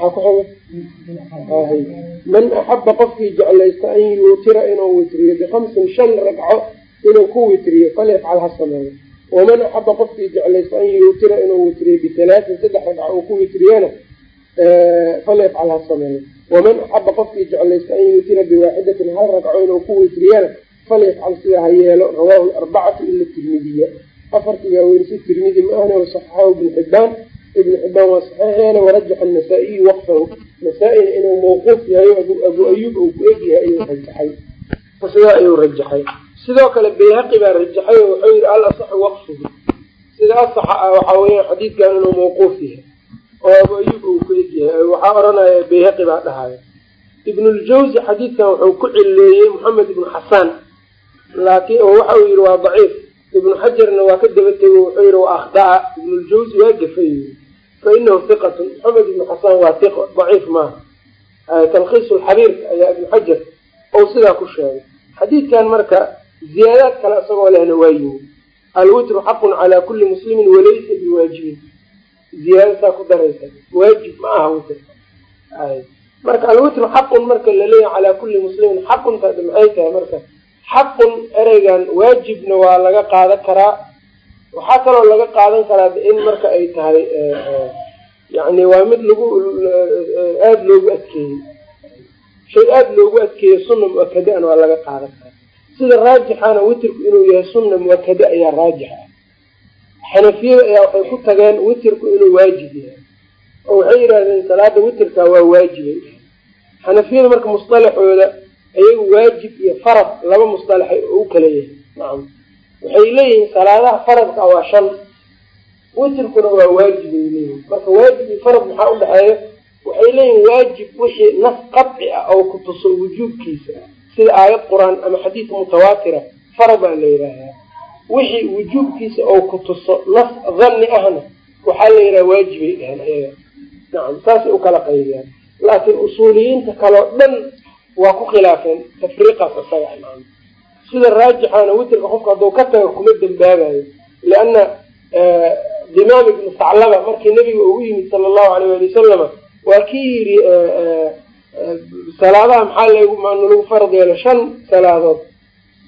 maxaa ku xiga man axaba qofkii jeclaysto an yuutira inuu witriyo bikamsin shan ragco inuu ku witriyo falyafcal ha sameeyo waman axaba qofkii jeclaysto an yuutira inuu witriyo bitalaatin saddex ragco uu ku witriyana falyafcal ha sameeyo waman axaba qofkii jeclaysto an yuutira biwaaxidatin hal ragco inuu ku witriyana falyafcal sidaa ha yeelo rawaahu arbacatu ila tirmidiya. Afartii baa werisi tirmidi ma ahna wasaxaxahu ibnu xibaan ibnu xibaan waa saxeixeena warajaxa nasaa-iyu waqfahu. Nasaa-ina inuu mawquuf yahay abu ayub uu ku egyahay ayuu rajaxay. Sidaa ayuu rajaxay. Sidoo kale bayhaqi baa rajaxay oo wuxuu yihi al waqfuhu. Sida asaxa ah waxaa weya xadiidkan inuu mawquuf yahay oo abu ayub uu ku egyahay waxaa oranaya bayhaqi baa dhahaya. Ibnuljawzi xadiidkan wuxuu ku cileeyey moxamed ibnu xasaan laakiin oo waxa uu yihi waa daciif. Ibnu xajarna waa ka daba tego wuxuu yihi wa akhdaa ibnuljawzi waa gafay fa inahu hiqatun moxamed ibnu xasaan waa hiqo daciif maaha talkhiis lxabiirka ayaa ibnu xajar ou sidaa ku sheegay. Xadiidkan marka ziyaadaad kale isagoo lehna waa yimi alwitru xaqun calaa kulli muslimin walaysa biwaajibin. Ziyaadasaa ku daraysa. Waajib ma aha witr. Marka alwitru xaqun marka la leeyahay calaa kulli muslimin xaquntaad maxay tahay marka xaqun ereygan waajibna waa laga qaadan karaa. Waxaa kaloo laga qaadan karaa in marka ay tahay yani waa mid lagu aada loogu adkeeyey. Shay aada loogu adkeeyo sunna mu-akada-an waa laga qaadan karaa. Sida raajixana witirku inuu yahay sunna mu'akada ayaa raajix ah xanafiyada ayaa waxay ku tageen witirku inuu waajib yahay. Oo waxay yidhahdeen salaada witirka waa waajibay. Xanafiyada marka musطalaxooda iyagu waajib iyo farad laba musطalaxay u kala yahay nacam waxay leeyihiin salaadaha faradka waa shan witirkuna waa waajibay leeyihiin marka waajib iyo farad maxaa udhexeeya waxay leeyihiin waajib wixii nas qadci ah oo ku tuso wujuubkiisa sida aayad qur'aan ama xadiid mutawaatira farad baa la yidhaahdaa wixii wujuubkiisa oo ku tuso nas dhanni ahna waxaa la yidhaha waajibay dheheen ayaga. Nacam saasay u kala qaybiyaan. Laakiin usuuliyiinta kaleo dhan waa ku khilaafeen tafriiqaas isaga sida raajixaana witirka qofka hadduu ka tago kuma dembaabayo lianna dimaam ibnu saclaba markii nabiga ugu yimid sala allahu alayh ali wasalama waa kii yidhi salaadaha maxaa lagu farad yeelo shan salaadood?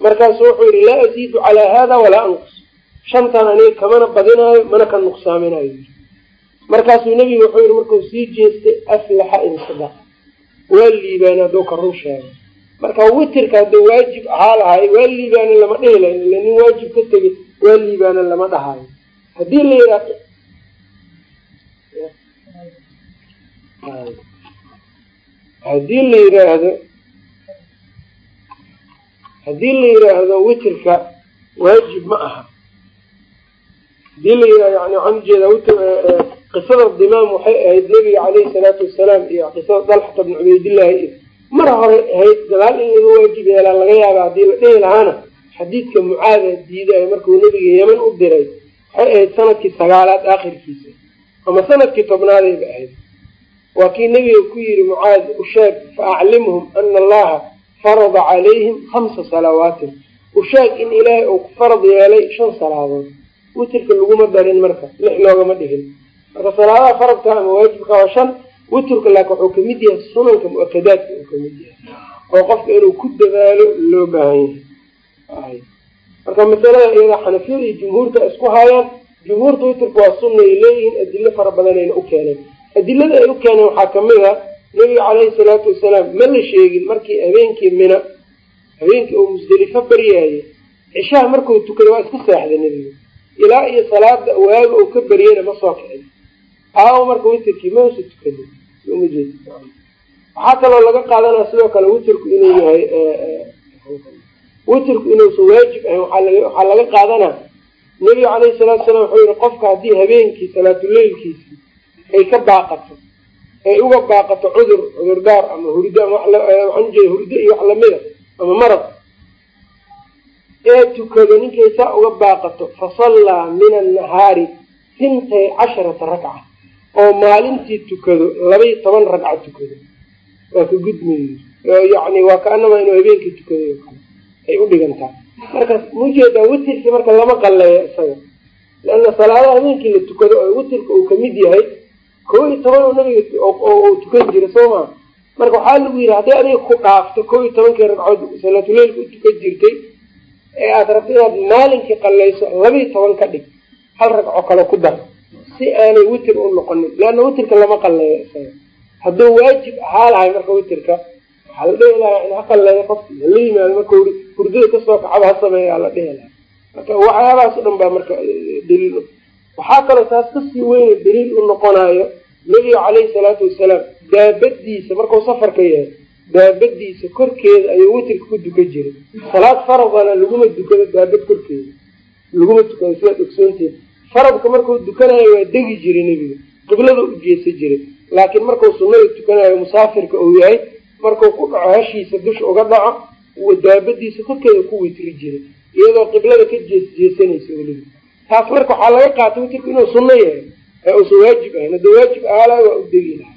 Markaasu wuxuu yihi laa aziidu calaa hada walaa anqus. Shantan aniga kamana badinaayo mana ka nuqsaaminayo markaasuu nebigu wuxuu yihi markuu sii jeestay aflaxa in sadaq waa liibaana hadduu ka sheego marka witirka hadduu waajib ahaa lahay waa liibaana lama dhihi lahayn ila nin waajib ka tegay waa liibaana lama dhahayo haddii la yidhaahdo haddii la yidhaahdo haddii la yidhaahdo witirka waajib ma aha. Hadii la yidhahdo yani waxaan u jeedaa qisada dimaam waxay ahayd nebiga caleyhi salaatu wasalaam iyo qisada dalxata bni cubaydillahi iyo mar hore ahayd gadaal in laga waajib yeelaa laga yaaba haddii la dhihi lahaana xadiidka mucaada diidayo markuu nebiga yeman u diray waxay ahayd sannadkii sagaalaad aakhirkiisa ama sannadkii tobnaadayba ahayd. Waa kii nebiga ku yidhi mucaad ushaag fa aclimhum ana allaha farada calayhim hamsa salawaatin. Ushaag in ilaahay uu ku farad yeelay shan salaadood. Witirka laguma darin marka lix loogama dhigin marka salaadaha faradka ama waajibka waa shan witirka laakin wuxuu ka mid yahay sunanka mu'akadaadka uu ka mid yahay oo qofka inuu ku dadaalo loo baahan yahay. Marka masalada iyada xanafiyada iyo jumhuurta isku haayaan jumhuurta witirka waa sunna ay leeyihiin adilo fara badanayna u keeneen. Adilada ay u keeneen waxaa ka mid a nebiga caleyhi salaatu wasalaam ma la sheegin markii habeenkii mina habeenkii uu musdelifo baryaayay cishaha markuu tukaday waa iska seexday nebiga ilaa iyo salaada waaga uu ka baryayna ma soo kicin aawo marka witirkii mausa tukanin uma jeed waxaa kaloo laga qaadanaya sidoo kale witirku inuu yahay witirku inuusan waajib ahayn waxaa laga qaadanaa. Nebiga caleyhi salaatu salaam wuxuu yihi qofka haddii habeenkii salaatuleylkiisii ay ka baaqato ay uga baaqato cudur cudurdaar ama hurdo ama waxaan ujeeda hurdo iyo wax lamida ama marad ee tukado ninkay saa uga baaqato fasallaa min annahaari sintay casharata ragca oo maalintii tukado labaiy toban ragca tukado. Waa ka gudmayo yani waa kaanama inuu habeenkii tukaday kale. Ay u dhigantaa. Marka mujeedaa witirki marka lama qalleeyo isaga. Leanna salaadaha habeenkii la tukado oo witirka uu ka mid yahay koo iyo toban oo nabiga uu tukan jira soo maa marka waxaa lagu yidhi hadday adiga ku dhaafto koo iyo tobankii ragcood salaatuleilka u tukan jirtay ee aada rabto inaad maalinkii qallayso labaiyo toban ka dhig. Hal ragco kale ku dar si aanay witir u noqonin. Leanna witirka lama qalleeyo isaga hadduu waajib ahaa lahay marka witirka waxaa la dhihi lahaa in ha qalleeyo qofki hala yimaado marka hurdada ka soo kacaba ha sameeya la dhihi lahaa. Marka waxyaabahaas o dhan baa marka daliil waxaa kaloo taas ka sii weyna daliil u noqonayo nebiga caleyhi salaatu wasalaam. Daabadiisa markuu safarka yahay daabadiisa korkeeda ayuu witirka ku dukan jiray. Salaad faradana laguma dukado daabad korkeeda. Laguma tukado sidaad ogsoonteed faradka markuu dukanayo waa degi jiray nebiga. Qiblada u jeesa jiray. Laakiin markuu sunnada tukanayo musaafirka uu yahay markuu ku dhaco hashiisa dusha uga dhaco daabadiisa korkeeda ku witri jiray. Iyadoo qiblada ka jees jeesanaysa weliba taas marka waxaa laga qaatay witirka inuu sunno yahay. Ee uusan waajib ahayn. Hadduu waajib ahaala waa u degi lahay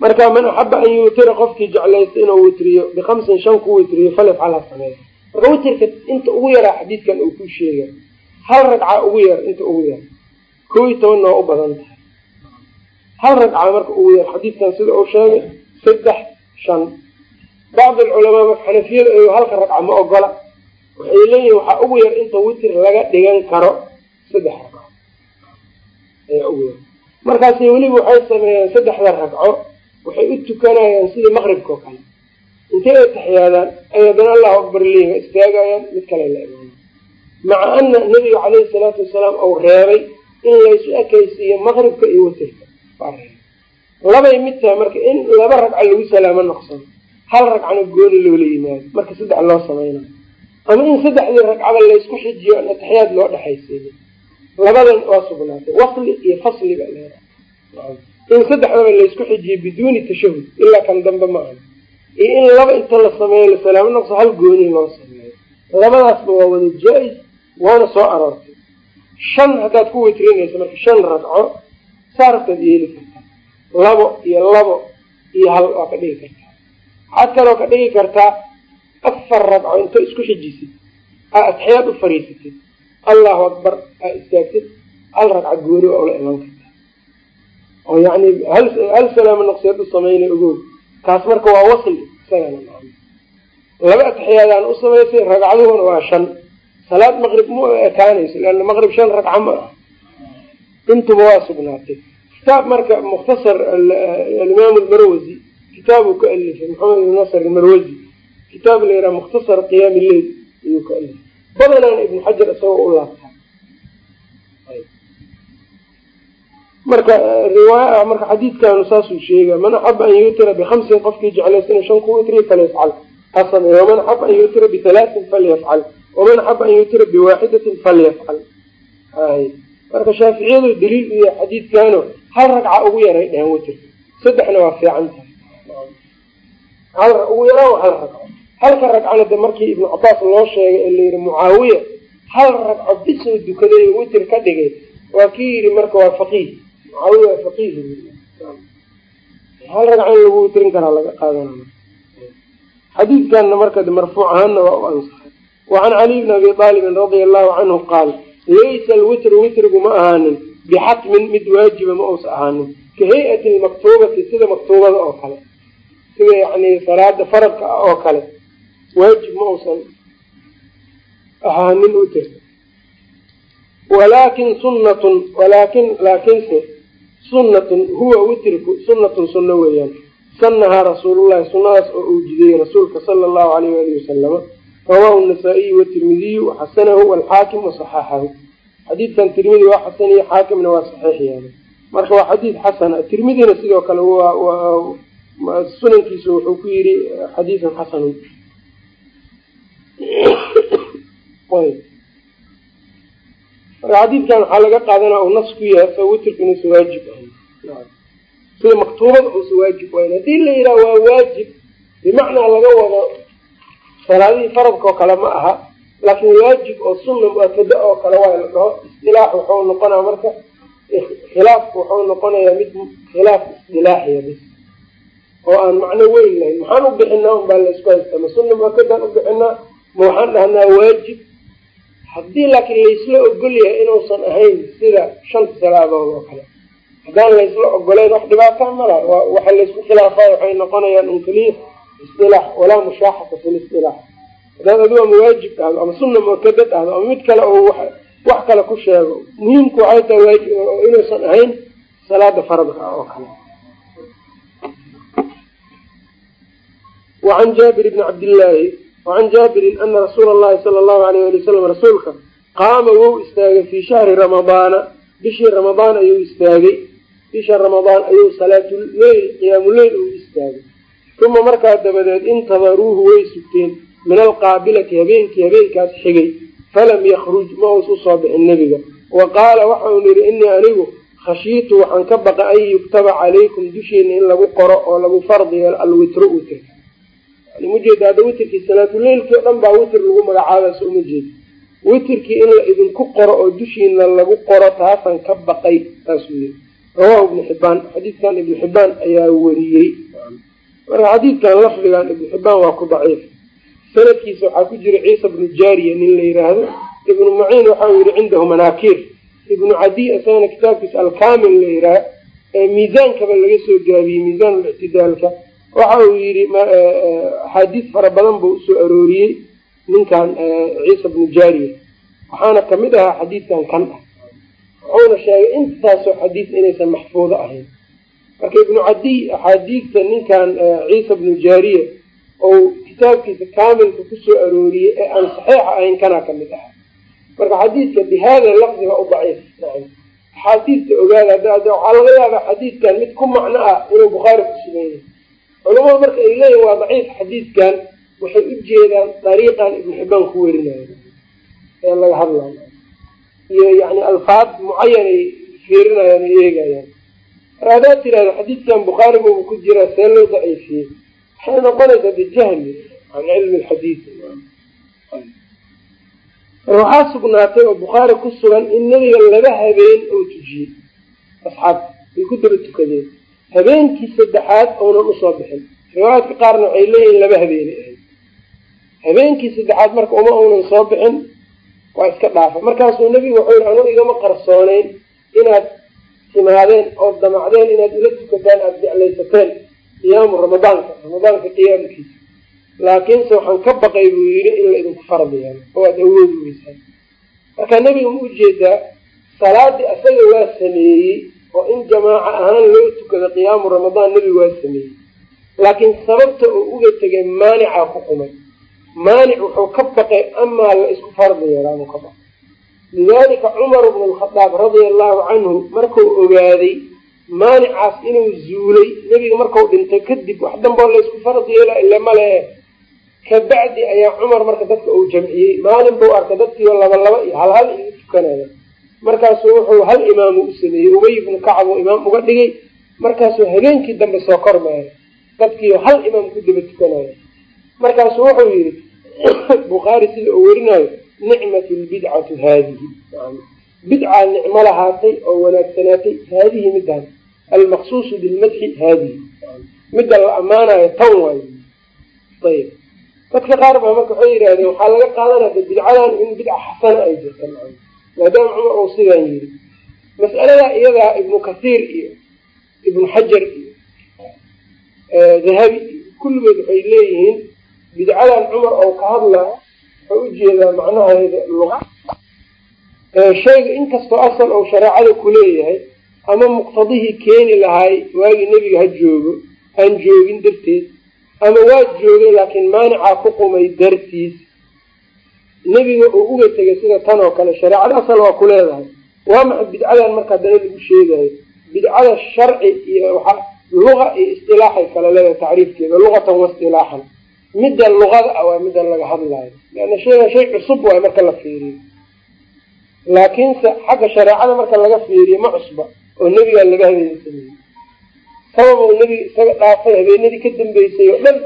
marka man axaba an yuutira qofkii jeclaysta inuu witriyo bikamsin shan ku witriyo falifcal ha sameeya marka witirka inta ugu yaraa xadiidkan uu ku sheegay. Hal ragca ugu yar inta ugu yar. Koo iyo tobanna waa u badan tahay. Hal ragca marka ugu yar xadiidkan sida uu sheegay saddex shan. Bacd alculamaa xanafiyada ay halka ragca ma ogola. Waxay leeyihiin waxaa ugu yar inta witir laga dhigan karo saddex ragco ayaa ugu yar. Markaasay weliba waxay sameeyaan saddexda ragco waxay u tukanayaan sidii maqribka oo kale intay ataxiyaadaan ay haddana allahu akbar leeyihiin waa istaagayaan mid kale la imaana maca ana nabiga caleyhi salaatu wasalaam uu reebay in laysu ekaysiiyo maqribka iyo reebay. Labay mid tahay marka in laba ragca lagu salaamo noqsano hal ragcana gooni loola yimaado marka saddex loo sameynayo ama in saddexdii ragcaba laysku xijiyo an ataxiyaad loo dhexaysiiyo labadan waa sugnaatay wasli iyo fasli baa leedahay in saddexdaba laysku xijiyo biduuni tashahud ilaa kan dambe ma aha iyo in laba inta la sameeyo la salaamo noqso hal gooni loo sameeyo. Labadaasba waa wada jaa-is waana soo aroortay. Shan haddaad ku witrinayso marka shan ragco saartaad yeeli kartaa. Labo iyo labo iyo hal waa ka dhigi kartaa. Waxaad kaloo ka dhigi kartaa afar ragco intoo isku xijisid aa atxiyaad u fariisatid. Allahu akbar aa istaagtid hal ragca gooni waa ula iman kartaa. Oo yani hal salaamo noqseed u sameynay ogow. Kaas marka waa wasli laba atxiyaadaan u samaysay ragcaduhuna waa shan. Salaad maqrib ma ekaanayso leanna maqrib shan ragca ma ah intuba waa sugnaatay. Kitaab marka mukhtasar alimaam almarwasi kitaabu ka alifay maxamed ibn nasr almarwasi kitaab la yidhaha mukhtasar qiyaam lleil ayuu ka alifay. Badanaan ibn xajar isagoo u laabtaa marka riwaaya marka xadiidkanu saasuu sheega man axaba an yuutira bihamsin qofkii jeclaysa inuu shan ku witriy falyafcal ha sameeya waman axaba an yuutira bihalaatin falyafcal waman axaba an yuutira biwaaxidatin falyafcal hay marka shaaficiyadu daliil u yahay xadiidkano hal ragca ugu yaray dhehen witrka saddexna waa fiican tahay. Ugu yaraa hal ragco halka ragcana de markii ibnu cabaas loo sheegay ee layihi mucaawiya hal ragco bisoo dukaday oo witr ka dhigay. Waa kii yidhi marka waa faqiih mucaawiya waa faqiih hal ragca in lagu witrin karaa laga qaadanay xadiidkanna marka marfuuc ahaanna waa u ansaxay. Wacan caliy bni abi aalibin radia allahu canhu qaal laysa alwitru witrigu ma ahaanin bixatmin mid waajiba ma uusa ahaanin ka hay'ati lmaktuubati sida maktuubada oo kale sida yani salaada faradka ah oo kale waajib ma uusan ahaanin witr walaakin sunnatun walaakin laakinse sunnatun huwa witrku sunnatun sunno weeyaan. Sanahaa rasuulullahi sunnadaas oo uu jidayey rasuulka sala allahu alayh waalihi wasalama rawahu nasaa-iyu watirmidiyu waxasanahu walxaakim wasaxaxahu xadiidkan tirmidi waa xasaniye xaakimna waa saxiix yeelay marka waa xadiid xasana tirmidina sidoo kale waa sunankiisa wuxuu ku yidhi xadiidun xasanun marka xadiidkan waxaa laga qaadanaa uu nas ku yahay soo inuusa waajib ahayn sida maktuubada uusa waajib ahayn haddii la yidhaha waa waajib bimacnaa laga wado salaadihii faradka oo kale ma aha laakiin waajib oo sunna muakada oo kale waa la dhaho. Istilaax wuxuu noqonaa marka khilaafku wuxuu noqonayaa mid khilaaf isdilaaxiya bis oo aan macno weyn lahayn. Maxaan u bixinaa un baa laysku haystaa ma sunna muakadaan u bixinaa ma waxaan dhahnaa waajib haddii laakiin laysla ogol yahay inuusan ahayn sida shanta salaadood oo kale haddaan laysla ogoleyn wax dhibaataa mala waxa laysku khilaafay waxay noqonayaan un keliya istilaax walaa mushaaxata fi listilaax haddaad adigu ama waajib dhahdo ama sunna muakada dhahdo ama mid kale oo wax kale ku sheego muhiimku waxay tahay inuusan ahayn salaada faradka oo kale. Wacan jaabir bni cabdillaahi wacan jaabirin ana rasuula allahi sala allahu alayh ali wasalam rasuulka qaama wou istaagay fii shahri ramadaana bishii ramadaan ayuu istaagay bisha ramadaan ayuu salaatuleyl qiyaamuleyl uu istaagay uma markaa dabadeed intadaruuhu way sugteen min alqaabilati habeenkii habeenkaas xigay falam yakruj ma uus u soo bixin nebiga wa qaala waxaun yidhi inii anigu khashiitu waxaan ka baqa an yuktaba calaykum dushiina in lagu qoro oo lagu fardiyo alwitro witr mujeeda hadda witrkii salaatuleylkii o dhan baa witr lagu magacaabas uma jeeda witrkii in la idinku qoro oo dushiina lagu qoro taasaan ka baqay saasuu yiri rawahu ibnu xibaan xadiidkan ibnu xibaan ayaa weriyey marka xadiidkan lafdigan ibnu xibaan waa ku daciif. Sanadkiisa waxaa ku jira ciisa bnu jaariya nin la yiraahdo. Ibnu maciin waxau yihi cindahu manaakiir. Ibnu cadiy isagana kitaabkiisa alkamil la yiraah ee miisaankaba laga soo gaabiyey miisaan lictidaalka waxa uu yidhi axaadiis fara badan buu u soo arooriyey ninkan ciisa bnu jaariya waxaana ka mid ahaa xadiidkan kan ah. Wuxuuna sheegay intaasoo xadiis inaysan maxfuudo ahayn. Marka ibnu cadiy axaadiidta ninkan ciisa bnu jaariya ou kitaabkiisa kaamilka ku soo arooriyey ee aan saxiixa ahayn kanaa ka mid ahaa. Marka xadiidka bihaada lafdiga u daciif axaadiista ogaada waxaa laga yaabaa xadiidkan mid ku macno ah inuu bukhaari ku sugeeyay culamadu marka ay leeyihiin waa daciif xadiidkan waxay u jeedaan dariiqan ibnu xibaan ku werinayo ee laga hadlayo iyo yani alfaad mucayan ay fiirinayaan ay eegayaan mar haddaad tirahdo xadiidkan bukhaari buuba ku jiraa see loo daciifiyey. Waxay noqonaysaa bijahli can cilmi lxadiid waxaa sugnaatay oo bukhaari ku sugan in nebiga laba habeen oo tujiyey asxaab ay ku daba tukadeen habeenkii saddexaad ounan u soo bixin. Riwaayaadka qaarna waxay leeyihiin laba habeene ahayd. Habeenkii saddexaad marka uma uunan soo bixin waa iska dhaafa. Markaasuu nebigu wuxuu yihi anu igama qarsooneyn inaad timaadeen oo damacdeen inaad ila tukataan aada jeclaysateen qiyaamu ramadaanka ramadaanka qiyaamkiisa. Laakiinse waxaan ka baqay buu yidhi in la idinku farad yeelo oo aada awoodi weysaan. Marka nebiga ma u jeedaa salaadii asaga waa sameeyey oo in jamaaca ahaan loo tukado qiyaamu ramadaan nebigu waa sameeyey. Laakiin sababta uu uga tegay maanicaa ku qumay maanic wuxuu ka baqay amaa la isku fardi yeelaabuu ka baqay. Lidalika cumar bnu lkhadaab radia allahu canhu markuu ogaaday maanicaas inuu zuulay nebiga marku dhintay kadib wax damboo la isku fardi yeela ile male kabacdi ayaa cumar marka dadka uu jamciyey maalin buu arkay dadkiio laba laba iyo hal hal igu tukanaya markaasuu wuxuu hal imaamu u sameeyey ubay ibnu kacab uu imaam uga dhigay. Markaasuu habeenkii dambe soo kormeeray dadkiio hal imaam ku daba tukanaya markaasuu wuxuu yidhi bukhaari sida uu werinayo nicmat lbidcatu haadihi. Bidcaa nicmo lahaatay oo wanaagsanaatay haadihi midaan almaqsuusu bilmadxi haadihi. Midda la ammaanayo tan waayo ayb dadka qaar baa marka waxay yidhahdeen waxaa laga qaadanaya bidcadan in bidca xasana ay jirta maadaama cumar uu sidaan yiri mas'aladaa iyadaa ibnu kathiir iyo ibnu xajar iyo dahabi iyo kulligood waxay leeyihiin bidcadan cumar oo ka hadlaa wuxuu u jeedaa macnaheeda luqa shayga inkastoo asal ou shareecada kuleeyahay ama muqtadihii keeni lahaay waagii nebiga ha joogo aan joogin darteed ama waa joogay laakiin maanicaa ku qumay dartiis nebiga uu uga tegay sida tan oo kale shareecada asal waa ku leedahay. Waa maxay bidcadan marka haddana lagu sheegayo? Bidcada sharci iyo waxa luqa iyo istilaaxay kala leedahay tacriifkeeda. Luqatan wa istilaaxan. Midda luqada ah waa midda laga hadlayo. Leanna shaygan shay cusub waay marka la fiiriyo. Laakiinse xagga shareecada marka laga fiiriyo ma cusba oo nebigaa laga habeenay sameeyey sabab uu nebiga isaga dhaafay habeenadii ka dambeysay oo dhan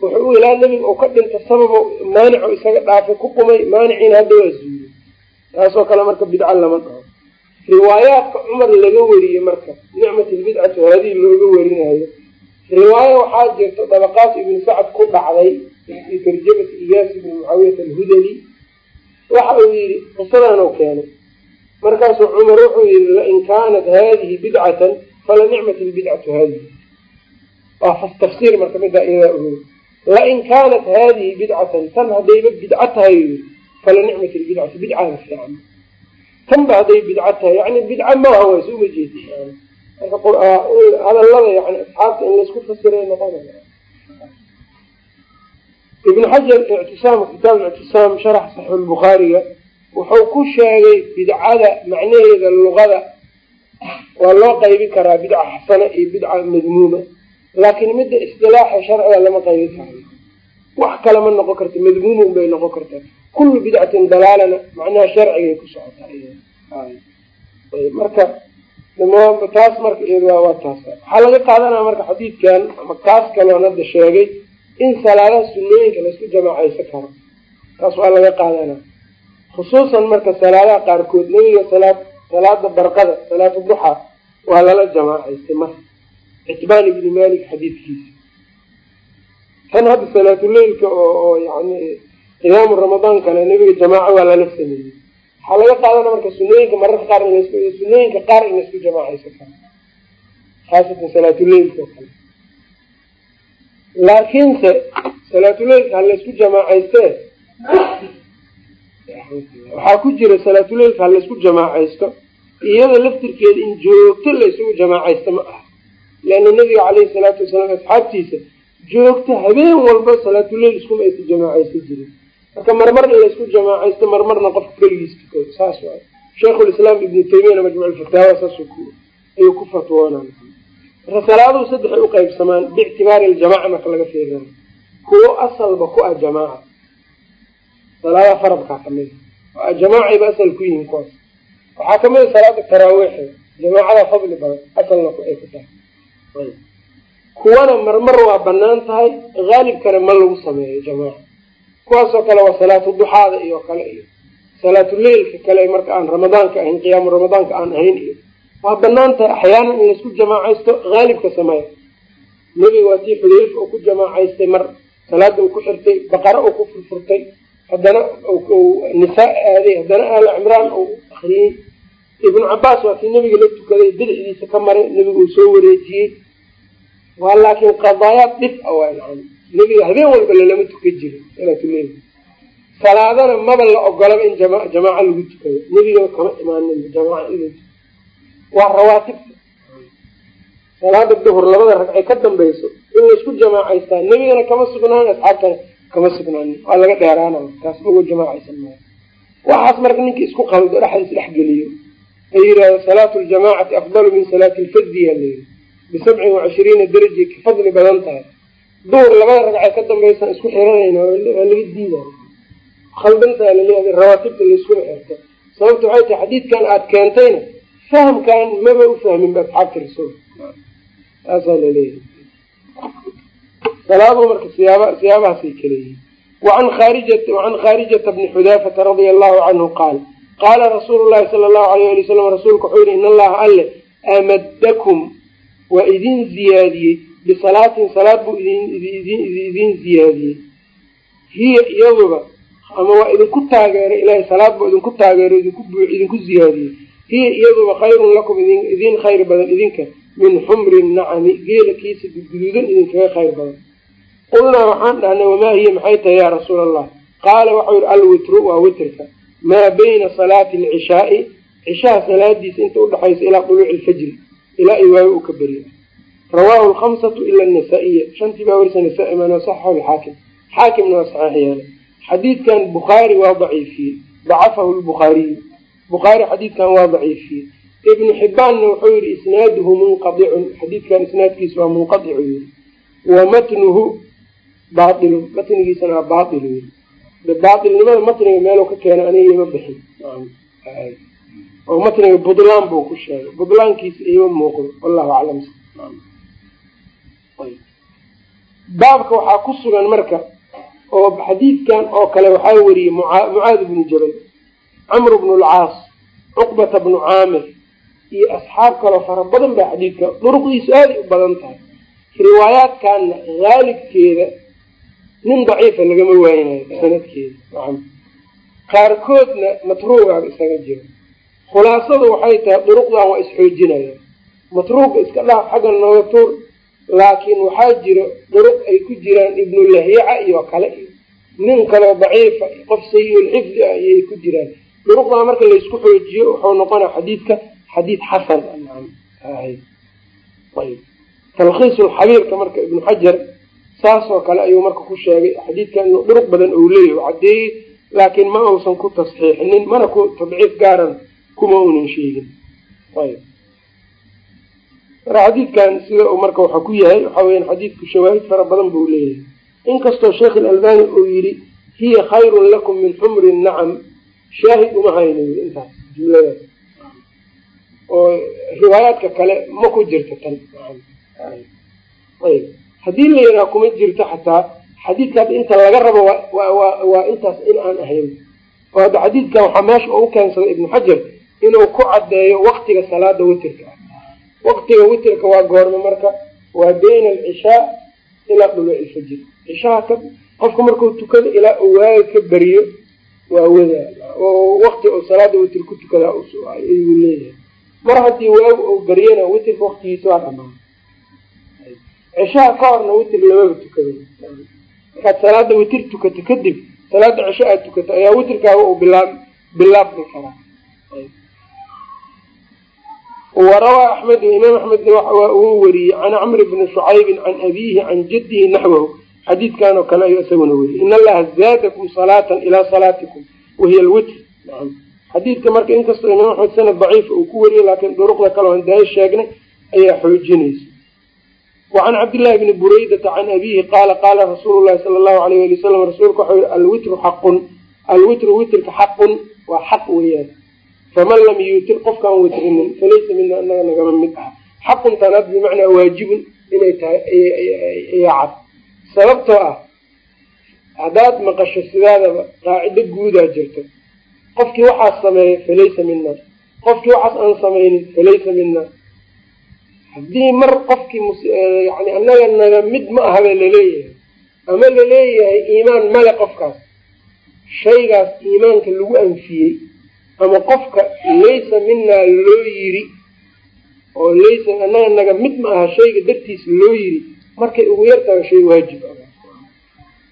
wuxuu ilaa nebiga uu ka dhinta sababo maanico isaga dhaafay ku qumay maaniciina hadda waa zuulay taasoo kale marka bidca lama dhaho. Riwaayaadka cumar laga weriye marka nicmat lbidcatu haadii looga werinayo riwaayo waxaa jirta dabaqaat ibnu sacad ku dhacday fi tarjamati iyaas ibni mucaawiyat alhudali. Waxa uu yihi qisadan u keenay. Markaasuu cumar wuxuu yihi lain kaanat hadihi bidcatan fala nicmat lbidcatu hadihi waa tafsiir marka midaa iyadaa ogoy lain kaanat hadihi bidcatan tan haddayba bidco tahay fala nicmat lbidcatu bidcaana fiican tan ba hadday bidco tahay yani bidco maaha waa suma jeedi marka hadalada yani asxaabta in la isku fasiray noqonaya ibn xajar ictisaam kitaab ictisaam sharax saxiix lbukhaariga wuxuu ku sheegay bidcada macnaheeda luqada waa loo qaybi karaa bidca xasana iyo bidca madmuuma laakiin midda isdilaaxa sharciga lama qaybi karayo wax kale ma noqon karta madmuumun bay noqon kartaa. Kullu bidcatin dalaalana macnaha sharcigay ku socotaa marka taas marka waa taas. Waxaa laga qaadanaya marka xadiidkan ama kaas kaloon hadda sheegay in salaadaha sunooyinka la isku jamaacaysan karo. Taas waa laga qaadanaya khusuusan marka salaadaha qaarkood nebiga salaad salaada barqada salaatu duxa waa lala jamaacaystay marka citbaan ibni malik xadiidkiisa. Tan hadda salaatuleilka oo yani qiyaamu ramadaankana nebiga jamaaco waa lala sameeyey. Waxaa laga qaadana marka sunooyinka mararka qaar sunooyinka qaar in la isku jamaacaysan karo khaasatan salaatuleilka oo kale. Laakiinse salaatuleilka ha laysku jamaacayste waxaa ku jira salaatuleilka ha laysku jamaacaysto iyada laftirkeeda in joogto laysugu jamaacaysto ma aha leanna nabiga caleyhi salaatu wasalaam asxaabtiisa joogto habeen walba salaatuleil iskuma aysa jamaacaysta jirin marka marmar in laysku jamaacaysto marmarna qofka keligiis tukado saas waay sheikhulislaam ibnu taymiyana majmucfataawa saas ayuu ku fatwoona marka salaaduhu saddexay u qaybsamaan biictibaari aljamaca marka laga fiirinayo kuwo asalba ku ah jamaaca salaadaha faradkaa kamida jamaacayba asal ku yihiin kuwaas waxaa kamida salaada taraawiixe jamaacada fadli badan asalna ay ku tahay kuwana marmar waa bannaan tahay haalibkana ma lagu sameeyo jamaaca kuwaasoo kale waa salaatu duxaada iyo kale iyo salaatuleilka kale marka aan ramadaanka ahayn qiyaamu ramadaanka aan ahayn iyo waa bannaan tahay. Axyaanan in la isku jamaacaysto haalibka sameeya nebiga waa tii xudeyfa uu ku jamaacaystay mar salaada uu ku xirtay baqara uu ku furfurtay haddana nisaa aaday haddana aala cimraan uu akriyey ibnu cabaas waa kii nebiga la tukaday bidixdiisa ka maray nebiga uu soo wareejiyey waa laakiin qadaayaad dhif a waa yani nebiga habeen walba lalama tukan jirin salaatuleil salaadana maba la ogolaba in jama jamaaca lagu tukado nebigaa kama imaanin jamaaca in waa rawaatibta salaada duhur labada ragcay ka dambayso in laysku jamaacaystaa nebigana kama sugnaan asxaabtana kama sugnaanin waa laga dheeraanaya taas lagu jamaacaysan maayo. Waxaas marka ninka isku qaldo dhexda isdhexgeliyo ay yidhahdo salaatu ljamaacati afdalu min salaati lfadiya layidhi bisabcin wacishriina darajay ka fadli badan tahay. Duhur labada ragcay ka dambaysan isku xiranayna waa laga diidaya khaldantaa la leeyahay rawaatibta layskula xirto. Sababta waxay tahay xadiidkan aada keentayna fahamkan maba u fahmin ba asxaabta rasuulka saasaa la leeyahay salaaduhu marka siyaaba siyaabahaasay kaleeyihin wacan khaarijata wacan khaarijata bni xudaafata radia allahu canhu qaal qaala rasuulu llahi sala allahu alayh ali wasalam rasuulka wuxuu yihi in allaha alle amaddakum waa idin ziyaadiyey. Bisalaatin salaad buu idin ziyaadiyey. Hiya iyaduba ama waa idinku taageeray ilahay salaad buu idinku taageeray idinku ziyaadiyey. Hiya iyaduba khayrun lakum idin khayr badan idinka min xumri nacami geela kiisa guduudan idinkaga khayr badan. Qulnaa waxaan dhahnay wamaa hiya? Maxay tahay yaa rasuula allah qaala waxau yihi alwitru waa witrka. Maa bayna salaati alcishaai cishaha salaadiisa inta udhaxaysa ilaa duluuci ilfajri ilaa i waayo uu ka beriyo. Rawaahu lkhamsatu ila nasaa-iya shantii baa warisa nasaa-i man wasaxahu lxaakim xaakimna waa saxiix yeelay xadiidkan bukhaari waa daciifiyey dacafahu lbukhaariyu bukhaari xadiidkan waa daciifiyey ibnu xibbaanna wuxuu yihi isnaaduhu munqadicun xadiidkan isnaadkiisa waa munqadicu yiri wa matnuhu baailun matnigiisana baailu yiri baailnimada matniga meeluu ka keena aniga ima bixin oo matniga budlaan buu ku sheegay. Budlaankiisa ima muuqdo wallahu aclam. Baabka waxaa ku sugan marka oo xadiidkan oo kale waxaa weriyey mucaad bnu jabal camr bnu lcaas cuqbata bnu caamir iyo asxaab kaloo fara badan baa xadiidka duruqdiisu aaday u badan tahay. Riwaayaadkanna haalibkeeda nin daciifa lagama waaynayo sanadkeeda. Qaarkoodna matruugaaba isaga jiro khulaasadu waxay tahay duruqdan waa isxoojinayaan matruuga iska dhaaf xagga nooga tuur laakiin waxaa jiro duruq ay ku jiraan ibnulahyaca iyo kale iyo nin kaloo daciifa qof sayi-ulxifdi ah ayay ku jiraan. Duruqdaa marka laysku xoojiyo wuxuu noqonaa xadiidka xadiid xasan. Talkhiisulxabiirka marka ibnu xajar saasoo kale ayuu marka ku sheegay xadiidkan inuu duruq badan ou leeyahy cadeeyey laakiin ma uusan ku tasxiixinin mana ku tadciif gaaran kuma unan sheegin marka xadiidkan sida uu marka waxa ku yahay waxa weyan xadiidku shawaahid fara badan buu leeyahay. Inkastoo sheekh ilalbani uu yidhi hiya khayrun lakum min xumri nacam shaahid uma hayno intaas jumladaas oo riwaayaadka kale ma ku jirto tan. Ayb. Haddii la yidhaha kuma jirto xataa xadiidkaas inta laga rabo waa intaas in aan ahayn. Oo hadda xadiidkan waxaa meesha ugu keensaday ibnu xajar inuu ku caddeeyo waktiga salaada witirka. Ah waktiga witirka waa goorme marka waa bayna alcishaa ilaa dhuluuc ilfajir cishaha ka qofka markuu tukado ilaa uu waaga ka beriyo waa wadaa oo wakti uu salaada witir ku tukadaa ayuu leeyahay. Mar haddii waagu uu beryana witirka waktigiisa waa dhamaan cishaha ka horna witir lamaba tukado. Markaad salaada witir tukato kadib salaada cisho aad tukato ayaa witirkaaga uu bilaab bilaabmi karaa warawaa axmedu imaam axmedna waa uu wariyey can camri bni shucaybin can abiihi can jaddihi naxwahu. Xadiidkan oo kale ayuu isaguna weriyey in allaha zaadakum salaatan ilaa salaatikum wahiya alwitr xadiidka marka inkastoo imaam axmed sanad daciif uu ku wariyey laakiin duruqda kale aan daayo sheegnay ayaa xoojinaysa. Wacan cabdillahi bni buraydata can abiihi qaala qaala rasuulu llahi sala allahu alayh ali wasalam rasuulka waxau yihi alwitru xaqun alwitru witrka xaqun waa xaq weeyaan faman lam yuutir qofkaan witrinin falaysa mina anaga nagama mid ah xaqun tanaad bimacnaa waajibun inay tahay ayaa cad sababtoo ah haddaad maqasho sidaadaba qaacido guudaa jirto qofkii waxaas sameeya falaysa mina qofkii waxaas aan samaynin falaysa mina haddii mar qofkii yani annaga naga mid ma ahaba la leeyahay ama la leeyahay iimaan male qofkaas shaygaas iimaanka lagu anfiyey ama qofka laysa minaa loo yiri oo laysa annaga naga mid ma aha shayga dartiisa loo yiri markay ugu yartaha shay waajib ah.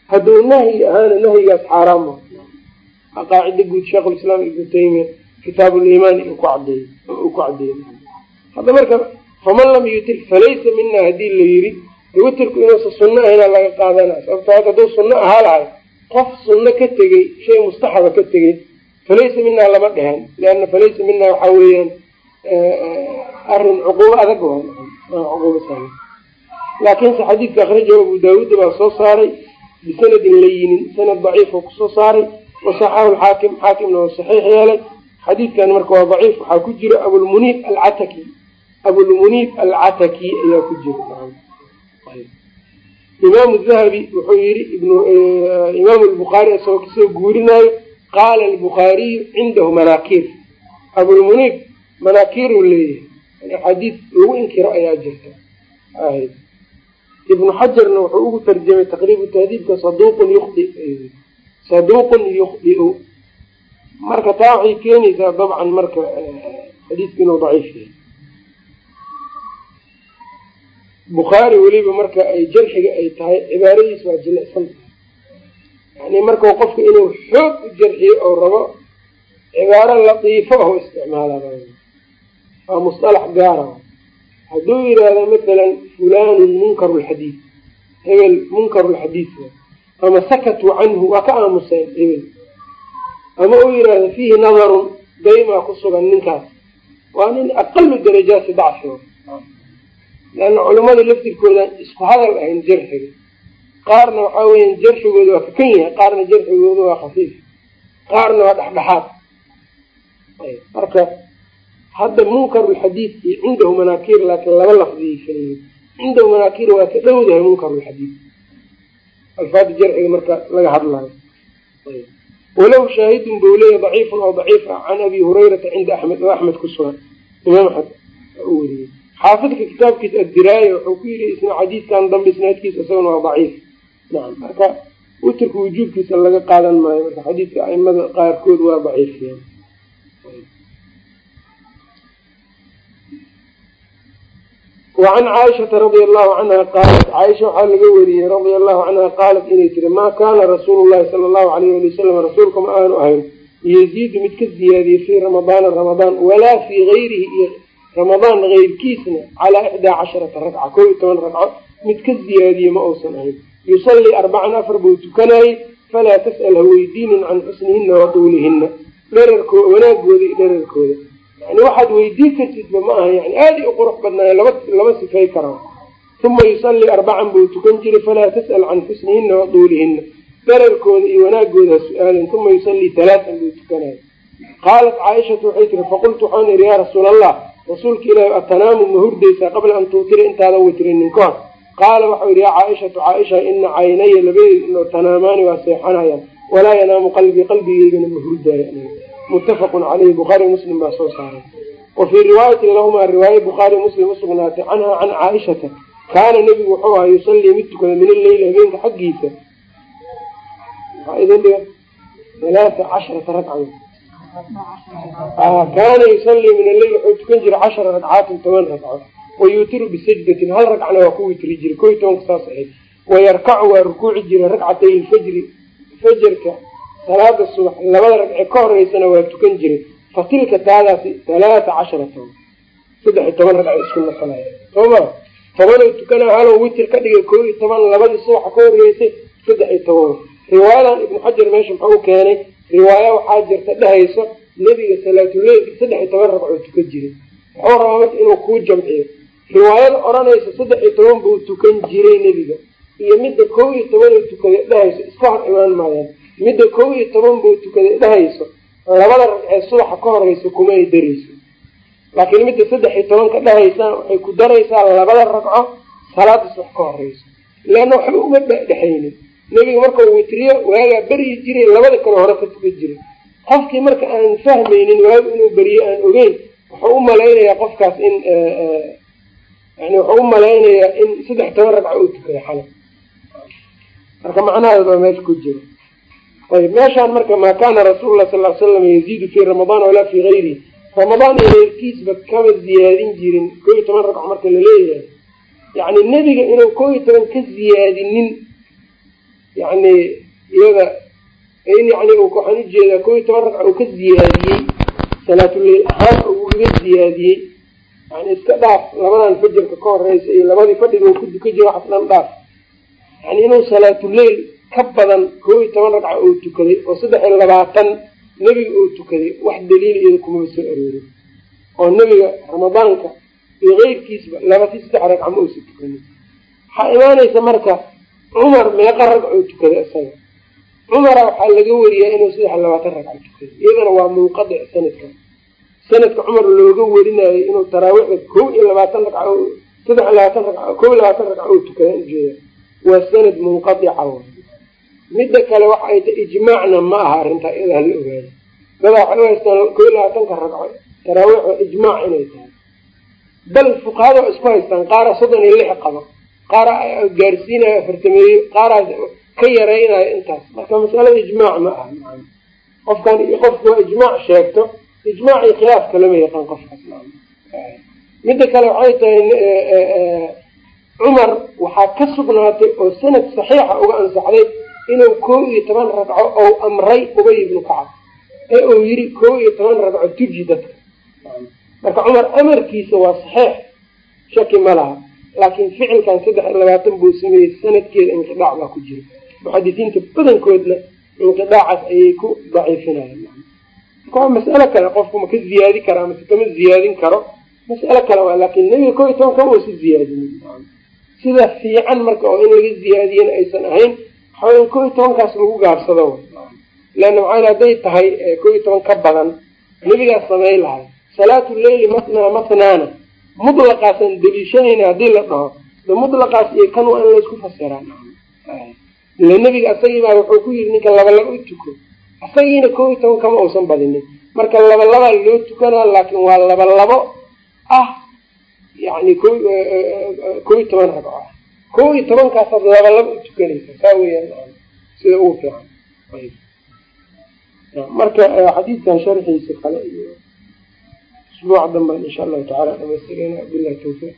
Hadduu nahyi ahaana nahyigaas xaaraam qaacido guud sheikhulislaam ibnu taymiya kitaabuliimaan uu ku cadeey uu ku cadeeyey hadda marka faman lam yutir falaysa mina haddii la yiri witirku inuusa sunno ahayna laga qaadana sababto hadduu sunno ahaa lahay qof sunno ka tegey shay mustaxaba ka tegey falaysa minaa lama dhehen leanna falaysa mina waxaa weeyaan arrin cuquubo adag cuquubo laakiinse xadiidka akhrajahu abu daawuuda baa soo saaray bisanadin layinin sanad daciif oo ku soo saaray wasaxahu lxaakim xaakimna waa saxiix yeelay xadiidkan marka waa daciif waxaa ku jira abulmuniib alcataki abulmuniib alcataki ayaa ku jira imaamu dahabi wuxuu yihi imaamu lbukhaari isagoo ka soo guurinaayo qaala albukhaariyu cindahu manaakiir abulmuniib manaakiiruu leeyahay axaadiis lagu inkiro ayaa jirta ibnu xajarna wuxuu ugu tarjamay taqriibu tahdiibka saduuqun yuqdi saduuqun yukhdiu marka taa waxay keenaysaa dabcan marka xadiidku inuu daciif yahay bukhaari weliba marka ay jarxiga ay tahay cibaaradiis waa jilicsan yani markau qofka inuu xoog u jarxiyo ou rabo cibaaro latiifo aho isticmaala waa musalax gaara hadduu yidhaahdo masalan fulanun munkaru lxadiid hebel munkaru lxadiid ama sakatuu canhu waa ka aamuseen hebel. Ama uu yidhaahdo fiihi nadarun daymaa ku sugan ninkaas waa nin aqalu darajaati dacfiga leanna culimmada laftirkoodan isku hadal ahayn jarxiga qaarna waxaa weeyaan jarxigooda waa kakan yahay qaarna jarxigooda waa khafiif qaarna waa dhexdhexaad. Marka hadda munkarulxadiid iyo cindahu manaakiir laakiin laba lafdiyay kaleyihin cindahu manaakiir waa ka dhowdahay munkarulxadiid alfaada jarciga marka laga hadlayo. Walow shaahidun buu leeya daciifun oo daciif ah can abi hurayrata cinda axmed oo axmed ku sugan. Imaam axmed u weriyey xaafidka kitaabkiisa addiraaya wuxuu ku yidhi isna xadiidkan dambe isnaadkiisa isagana waa daciif nacam marka witrka wujuubkiisa laga qaadan maayo marka xadiidka aimada qaarkood waa daciifiyeen wacan caaishata radia allahu canha qaalat caaisha waxaa laga weriyey radia allahu canha qaalat inay tiri maa kaana rasuulu llahi sala allahu alayh ali wasalam rasuulka ma aanu ahayn yaziidu mid ka ziyaadiyey fii ramadaana ramadaan walaa fii gayrihi iyo ramadaan keyrkiisna calaa ixdaa casharata ragca kow iyo toban ragco mid ka ziyaadiyey ma uusan ahayn yusallii arbacan afar buu tukanayey falaa tas'al ha weydiinin can xusnihina wa duulihina dherarkoo wanaagooda iyo dherarkooda yani waxaad weydii kartidba ma aha yani aaday u qurux badnaayo laba lama sifay karaa uma yusallii arbacan buu tukan jiray falaa tas'al can xusnihina wa duulihina dherarkooda iyo wanaagooda ha su'aalin uma yusallii talaatan buu tukanaya qaalat caaishatu waxay tiri faqultu waxaan ihi yaa rasuul allah rasuulka ilaahi atanaamu ma hurdaysaa qabla an tuutira intaadan witrinin ka hor qaala waxau yidhi yaa caaishatu caaisha ina caynaya labadeed tanaamaani waa seexanayaan walaa yanaamu qalbii qalbigeygana ma hurdaayo muttafaqun caleyhi bukhaari muslim baa soo saaray. Wa fii riwaayatin lahumaa riwaaye bukhaari muslim usugnaatay canha can caaishata kaana nebigu wuxuu ahaa yusallii mid tukada min alleyli habeenka xaggiisa. Maxaa idin dhiga alaaa casharata ragcadood kaana yusallii min alleyl wuxuu tukan jiray cashara ragcaatin toban ragco wayuutiru bisajdatin hal ragcna waa ku witri jiray ko iyo tobanka saas ahayd wayarkacu waa rukuuci jiray ragcatay lfajri fajarka salaada subax labada ragce ka horeysana waa tukan jiray fa tilka taadaasi talaata casharata saddex iyo toban ragca isku naqanaya sooma tobanuu tukanaa halow witir ka dhigay koo iyo toban labadii subaxa ka horeysay saddex iyo toban riwaayadan ibnu xajar meesha muxuu keenay riwaaya waxaa jirta dhehayso nebiga salaatuleylka saddex iyo toban ragcoo tukan jiray wuxuu rabaa marka inuu kuu jamciyo riwaayada odhanaysa saddex iyo toban buu tukan jiray nebiga iyo midda kow iyo toban uu tukaday dhehayso iska hor imaan maayaan. Midda kow iyo toban buu tukaday dhehayso labada ragcee subaxa ka horeysa kuma ay darayso. Laakiin midda saddex iyo tobanka dhehaysana waxay ku daraysaa labada ragco salaada subax ka horeyso leanna waxba uma dhexaynin nebiga markau witriyo waagaa beryi jiray labada kale hore ka tukan jiray. Qofkii marka aan fahmaynin waagu inuu beriye aan ogeyn wuxuu u malaynayaa qofkaas in yani wuxuu u malaynayaa in saddex toban ragco uu tukaday xalay marka macnahaas baa meesha ku jiro. Ayb meeshaan marka maa kaana rasuulu lah sal l slam yaziidu fii ramadaan walaa fii gayrihi ramadaan iyo keyrkiisba kama ziyaadin jirin koo iyo toban ragco marka la leeyahay yani nebiga inuu koo iyo toban ka ziyaadinin yani iyada in yani waxaan u jeedaa koo iyo toban ragco uu ka ziyaadiyey salaatuleyl ahaan uga ziyaadiyey yani iska dhaaf labadan fajarka ka horeysa iyo labadii fadhiga uu ku duka jiro waxas dhaaf. Yani inuu salaatuleyl ka badan koo iyo toban ragca uu tukaday oo saddex iyo labaatan nebiga uu tukaday wax daliila iyada kumaba soo aroorin oo nebiga ramadaanka iyo keyrkiisba labati saddex ragca ma uusa tukanin. Waxaa imaanaysa marka cumar meeqa ragcuu tukaday isaga. Cumara waxaa laga wariyaa inuu saddex iyo labaatan ragca tukaday iyadana waa munqadic sanadka sanadka cumar looga warinayo inuu taraawiixda kow iyo labaatan ragca saddex labaatan ragca kow iyo labaatan ragca uu tukada ujeeda waa sanad munqadica midda kale waxa ay ijmaacna ma aha arrintaa iyada hala ogaado. Dadaa waxay u haystaan kow iyo labaatanka ragco taraawiixda ijmaac inay tahay. Bal fuqahada waa isku haystaan qaara soddon iyo lix qabo. Qaara gaarsiinayo afartameeyo qaaraas ka yaraynayo intaas. Marka masalada ijmaac ma aha qofkan iyo qofku ijmaac sheegto ijmaac iyo khilaafka lama yaqaan qofkaas midda kale waxay tahay cumar waxaa ka sugnaatay oo sanad saxiixa uga ansaxday inuu koo iyo toban ragco ou amray ubay ibnu kacab. Ee uu yiri koo iyo toban ragco tuji dadka. Marka cumar amarkiisa waa saxiix shaki ma laha. Laakiin ficilkan saddex iyo labaatan buu sameeyey sanadkeeda inqidaac baa ku jira. Muxadisiinta badankoodna inqidaacaas ayay ku daciifinayaan waa mas'alo kale qofku ma ka ziyaadi karaa mase kama ziyaadin karo. Mas'alo kale waa laakiin nebiga koo iyo toban kama uusa ziyaadinin sida fiican marka oo in laga ziyaadiyana aysan ahayn waxaa in koo iyo tobankaas lagu gaarsado. Leanna maxaa hadday tahay koo iyo toban ka badan nebigaas samey lahay salaatu leyli matnaa matnaana. Mutlaqaasaan deliishanayna haddii la dhaho de mutlaqaas iyo kan waa in laysku fasiraa ila nebiga asagiibaa wuxuu ku yidhi ninka laba laba u tuko isagiina koo iyo toban kama uusan badinin. Marka laba labaa loo tukanaa laakiin waa laba labo ah yani ko iyo toban ragco ah. Koo iyo tobankaasaad laba laba u tukanaysa saa weyaan sida ugu fiican. Marka xadiidkan sharxiisa kale iyo usbuuc danban insha allahu tacala dhamaystireyna bilahi tawfiiq